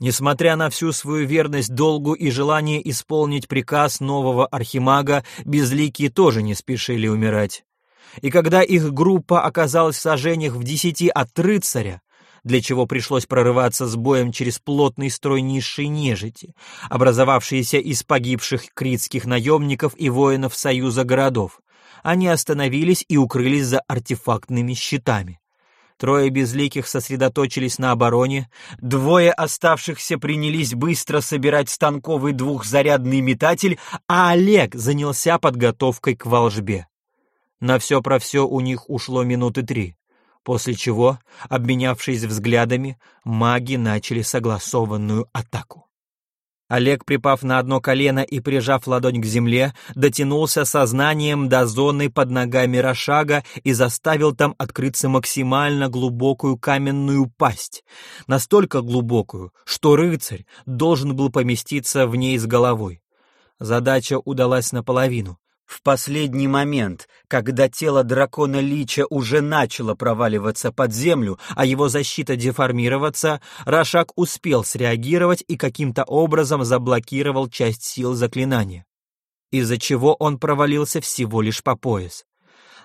Несмотря на всю свою верность долгу и желание исполнить приказ нового архимага, безликие тоже не спешили умирать. И когда их группа оказалась в сажениях в десяти от рыцаря, для чего пришлось прорываться с боем через плотный строй низшей нежити, образовавшийся из погибших критских наемников и воинов Союза городов, они остановились и укрылись за артефактными щитами. Трое безликих сосредоточились на обороне, двое оставшихся принялись быстро собирать станковый двухзарядный метатель, а Олег занялся подготовкой к волжбе. На все про все у них ушло минуты три, после чего, обменявшись взглядами, маги начали согласованную атаку. Олег, припав на одно колено и прижав ладонь к земле, дотянулся сознанием до зоны под ногами Рошага и заставил там открыться максимально глубокую каменную пасть. Настолько глубокую, что рыцарь должен был поместиться в ней с головой. Задача удалась наполовину, В последний момент, когда тело дракона Лича уже начало проваливаться под землю, а его защита деформироваться, Рашак успел среагировать и каким-то образом заблокировал часть сил заклинания, из-за чего он провалился всего лишь по пояс.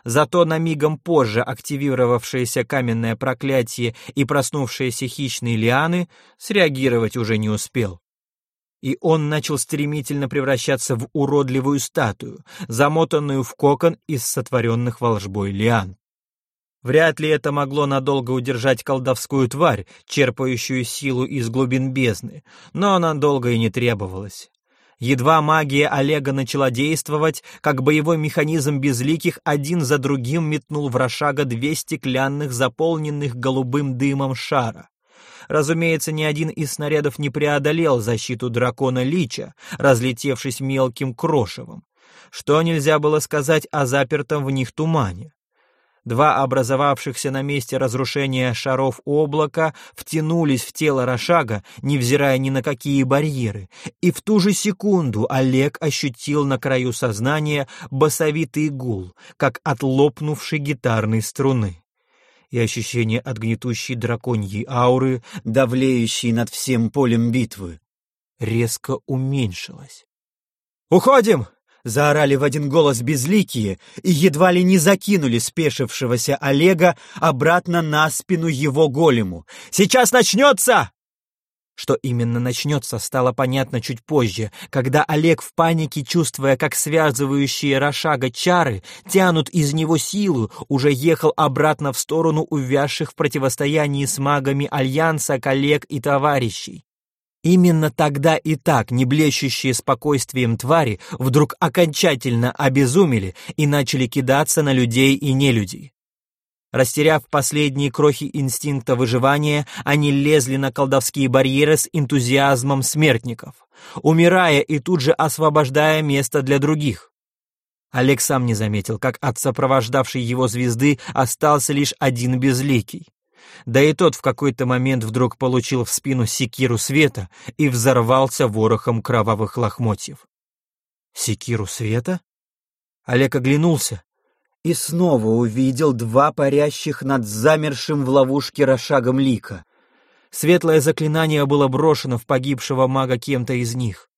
Зато на мигом позже активировавшееся каменное проклятие и проснувшиеся хищные лианы среагировать уже не успел и он начал стремительно превращаться в уродливую статую, замотанную в кокон из сотворенных волжбой лиан. Вряд ли это могло надолго удержать колдовскую тварь, черпающую силу из глубин бездны, но она долго и не требовалась. Едва магия Олега начала действовать, как боевой механизм безликих один за другим метнул в Рошага две стеклянных, заполненных голубым дымом шара. Разумеется, ни один из снарядов не преодолел защиту дракона Лича, разлетевшись мелким крошевом. Что нельзя было сказать о запертом в них тумане. Два образовавшихся на месте разрушения шаров облака втянулись в тело Рошага, невзирая ни на какие барьеры, и в ту же секунду Олег ощутил на краю сознания басовитый гул, как от лопнувшей гитарной струны и ощущение от гнетущей драконьей ауры, давлеющей над всем полем битвы, резко уменьшилось. «Уходим!» — заорали в один голос безликие и едва ли не закинули спешившегося Олега обратно на спину его голему. «Сейчас начнется!» Что именно начнется, стало понятно чуть позже, когда Олег в панике, чувствуя, как связывающие Рошага чары тянут из него силу, уже ехал обратно в сторону увязших в противостоянии с магами Альянса коллег и товарищей. Именно тогда и так неблещущие спокойствием твари вдруг окончательно обезумели и начали кидаться на людей и нелюдей. Растеряв последние крохи инстинкта выживания, они лезли на колдовские барьеры с энтузиазмом смертников, умирая и тут же освобождая место для других. Олег сам не заметил, как от сопровождавшей его звезды остался лишь один безликий. Да и тот в какой-то момент вдруг получил в спину секиру света и взорвался ворохом кровавых лохмотьев. Секиру света? Олег оглянулся и снова увидел два парящих над замершим в ловушке рошагом лика. Светлое заклинание было брошено в погибшего мага кем-то из них.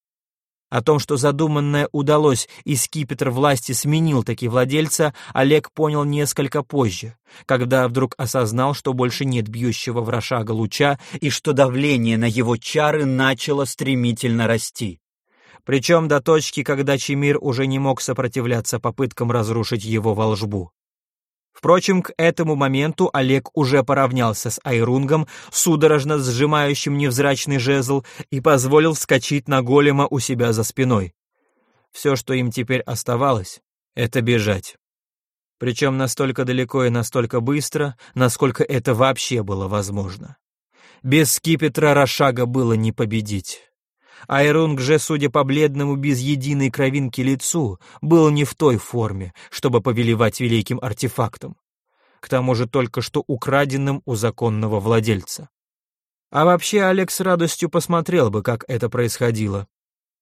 О том, что задуманное удалось и скипетр власти сменил таки владельца, Олег понял несколько позже, когда вдруг осознал, что больше нет бьющего в Рошага луча и что давление на его чары начало стремительно расти причем до точки, когда Чемир уже не мог сопротивляться попыткам разрушить его волжбу. Впрочем, к этому моменту Олег уже поравнялся с Айрунгом, судорожно сжимающим невзрачный жезл, и позволил вскочить на голема у себя за спиной. Все, что им теперь оставалось, — это бежать. Причем настолько далеко и настолько быстро, насколько это вообще было возможно. Без скипетра Рошага было не победить. Айрунг же, судя по бледному без единой кровинки лицу, был не в той форме, чтобы повелевать великим артефактом. К тому же только что украденным у законного владельца. А вообще Олег с радостью посмотрел бы, как это происходило.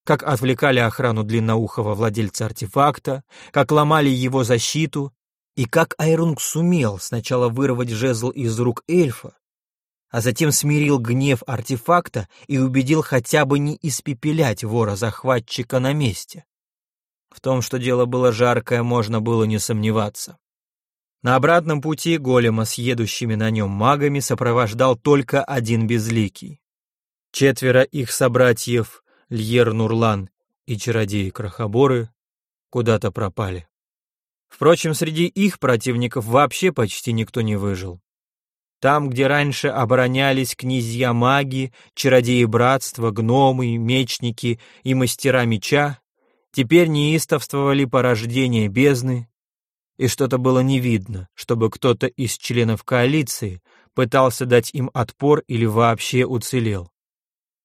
Как отвлекали охрану длинноухого владельца артефакта, как ломали его защиту, и как Айрунг сумел сначала вырвать жезл из рук эльфа, а затем смирил гнев артефакта и убедил хотя бы не испепелять вора-захватчика на месте. В том, что дело было жаркое, можно было не сомневаться. На обратном пути голема с едущими на нем магами сопровождал только один безликий. Четверо их собратьев, Льер Нурлан и чародеи Крахоборы, куда-то пропали. Впрочем, среди их противников вообще почти никто не выжил. Там, где раньше оборонялись князья-маги, чародеи братства, гномы, мечники и мастера меча, теперь неистовствовали порождения бездны, и что-то было не видно, чтобы кто-то из членов коалиции пытался дать им отпор или вообще уцелел.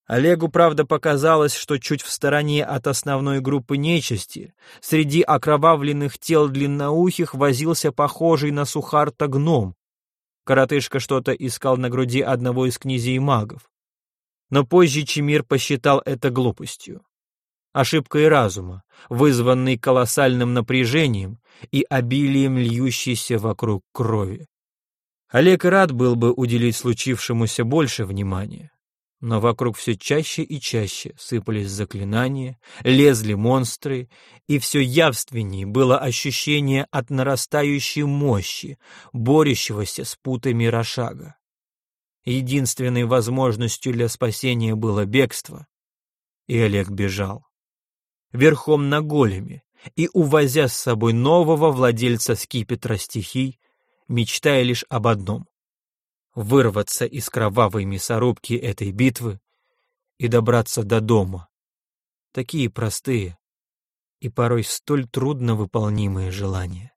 Олегу, правда, показалось, что чуть в стороне от основной группы нечисти, среди окровавленных тел длинноухих возился похожий на сухарта гном, Коротышка что-то искал на груди одного из князей магов. Но позже Чемир посчитал это глупостью. ошибкой разума, вызванной колоссальным напряжением и обилием льющейся вокруг крови. Олег рад был бы уделить случившемуся больше внимания, но вокруг все чаще и чаще сыпались заклинания, лезли монстры, и все явственнее было ощущение от нарастающей мощи, борющегося с путами Рошага. Единственной возможностью для спасения было бегство, и Олег бежал. Верхом на големе и увозя с собой нового владельца скипетра стихий, мечтая лишь об одном — вырваться из кровавой мясорубки этой битвы и добраться до дома. Такие простые и порой столь трудно выполнимые желания.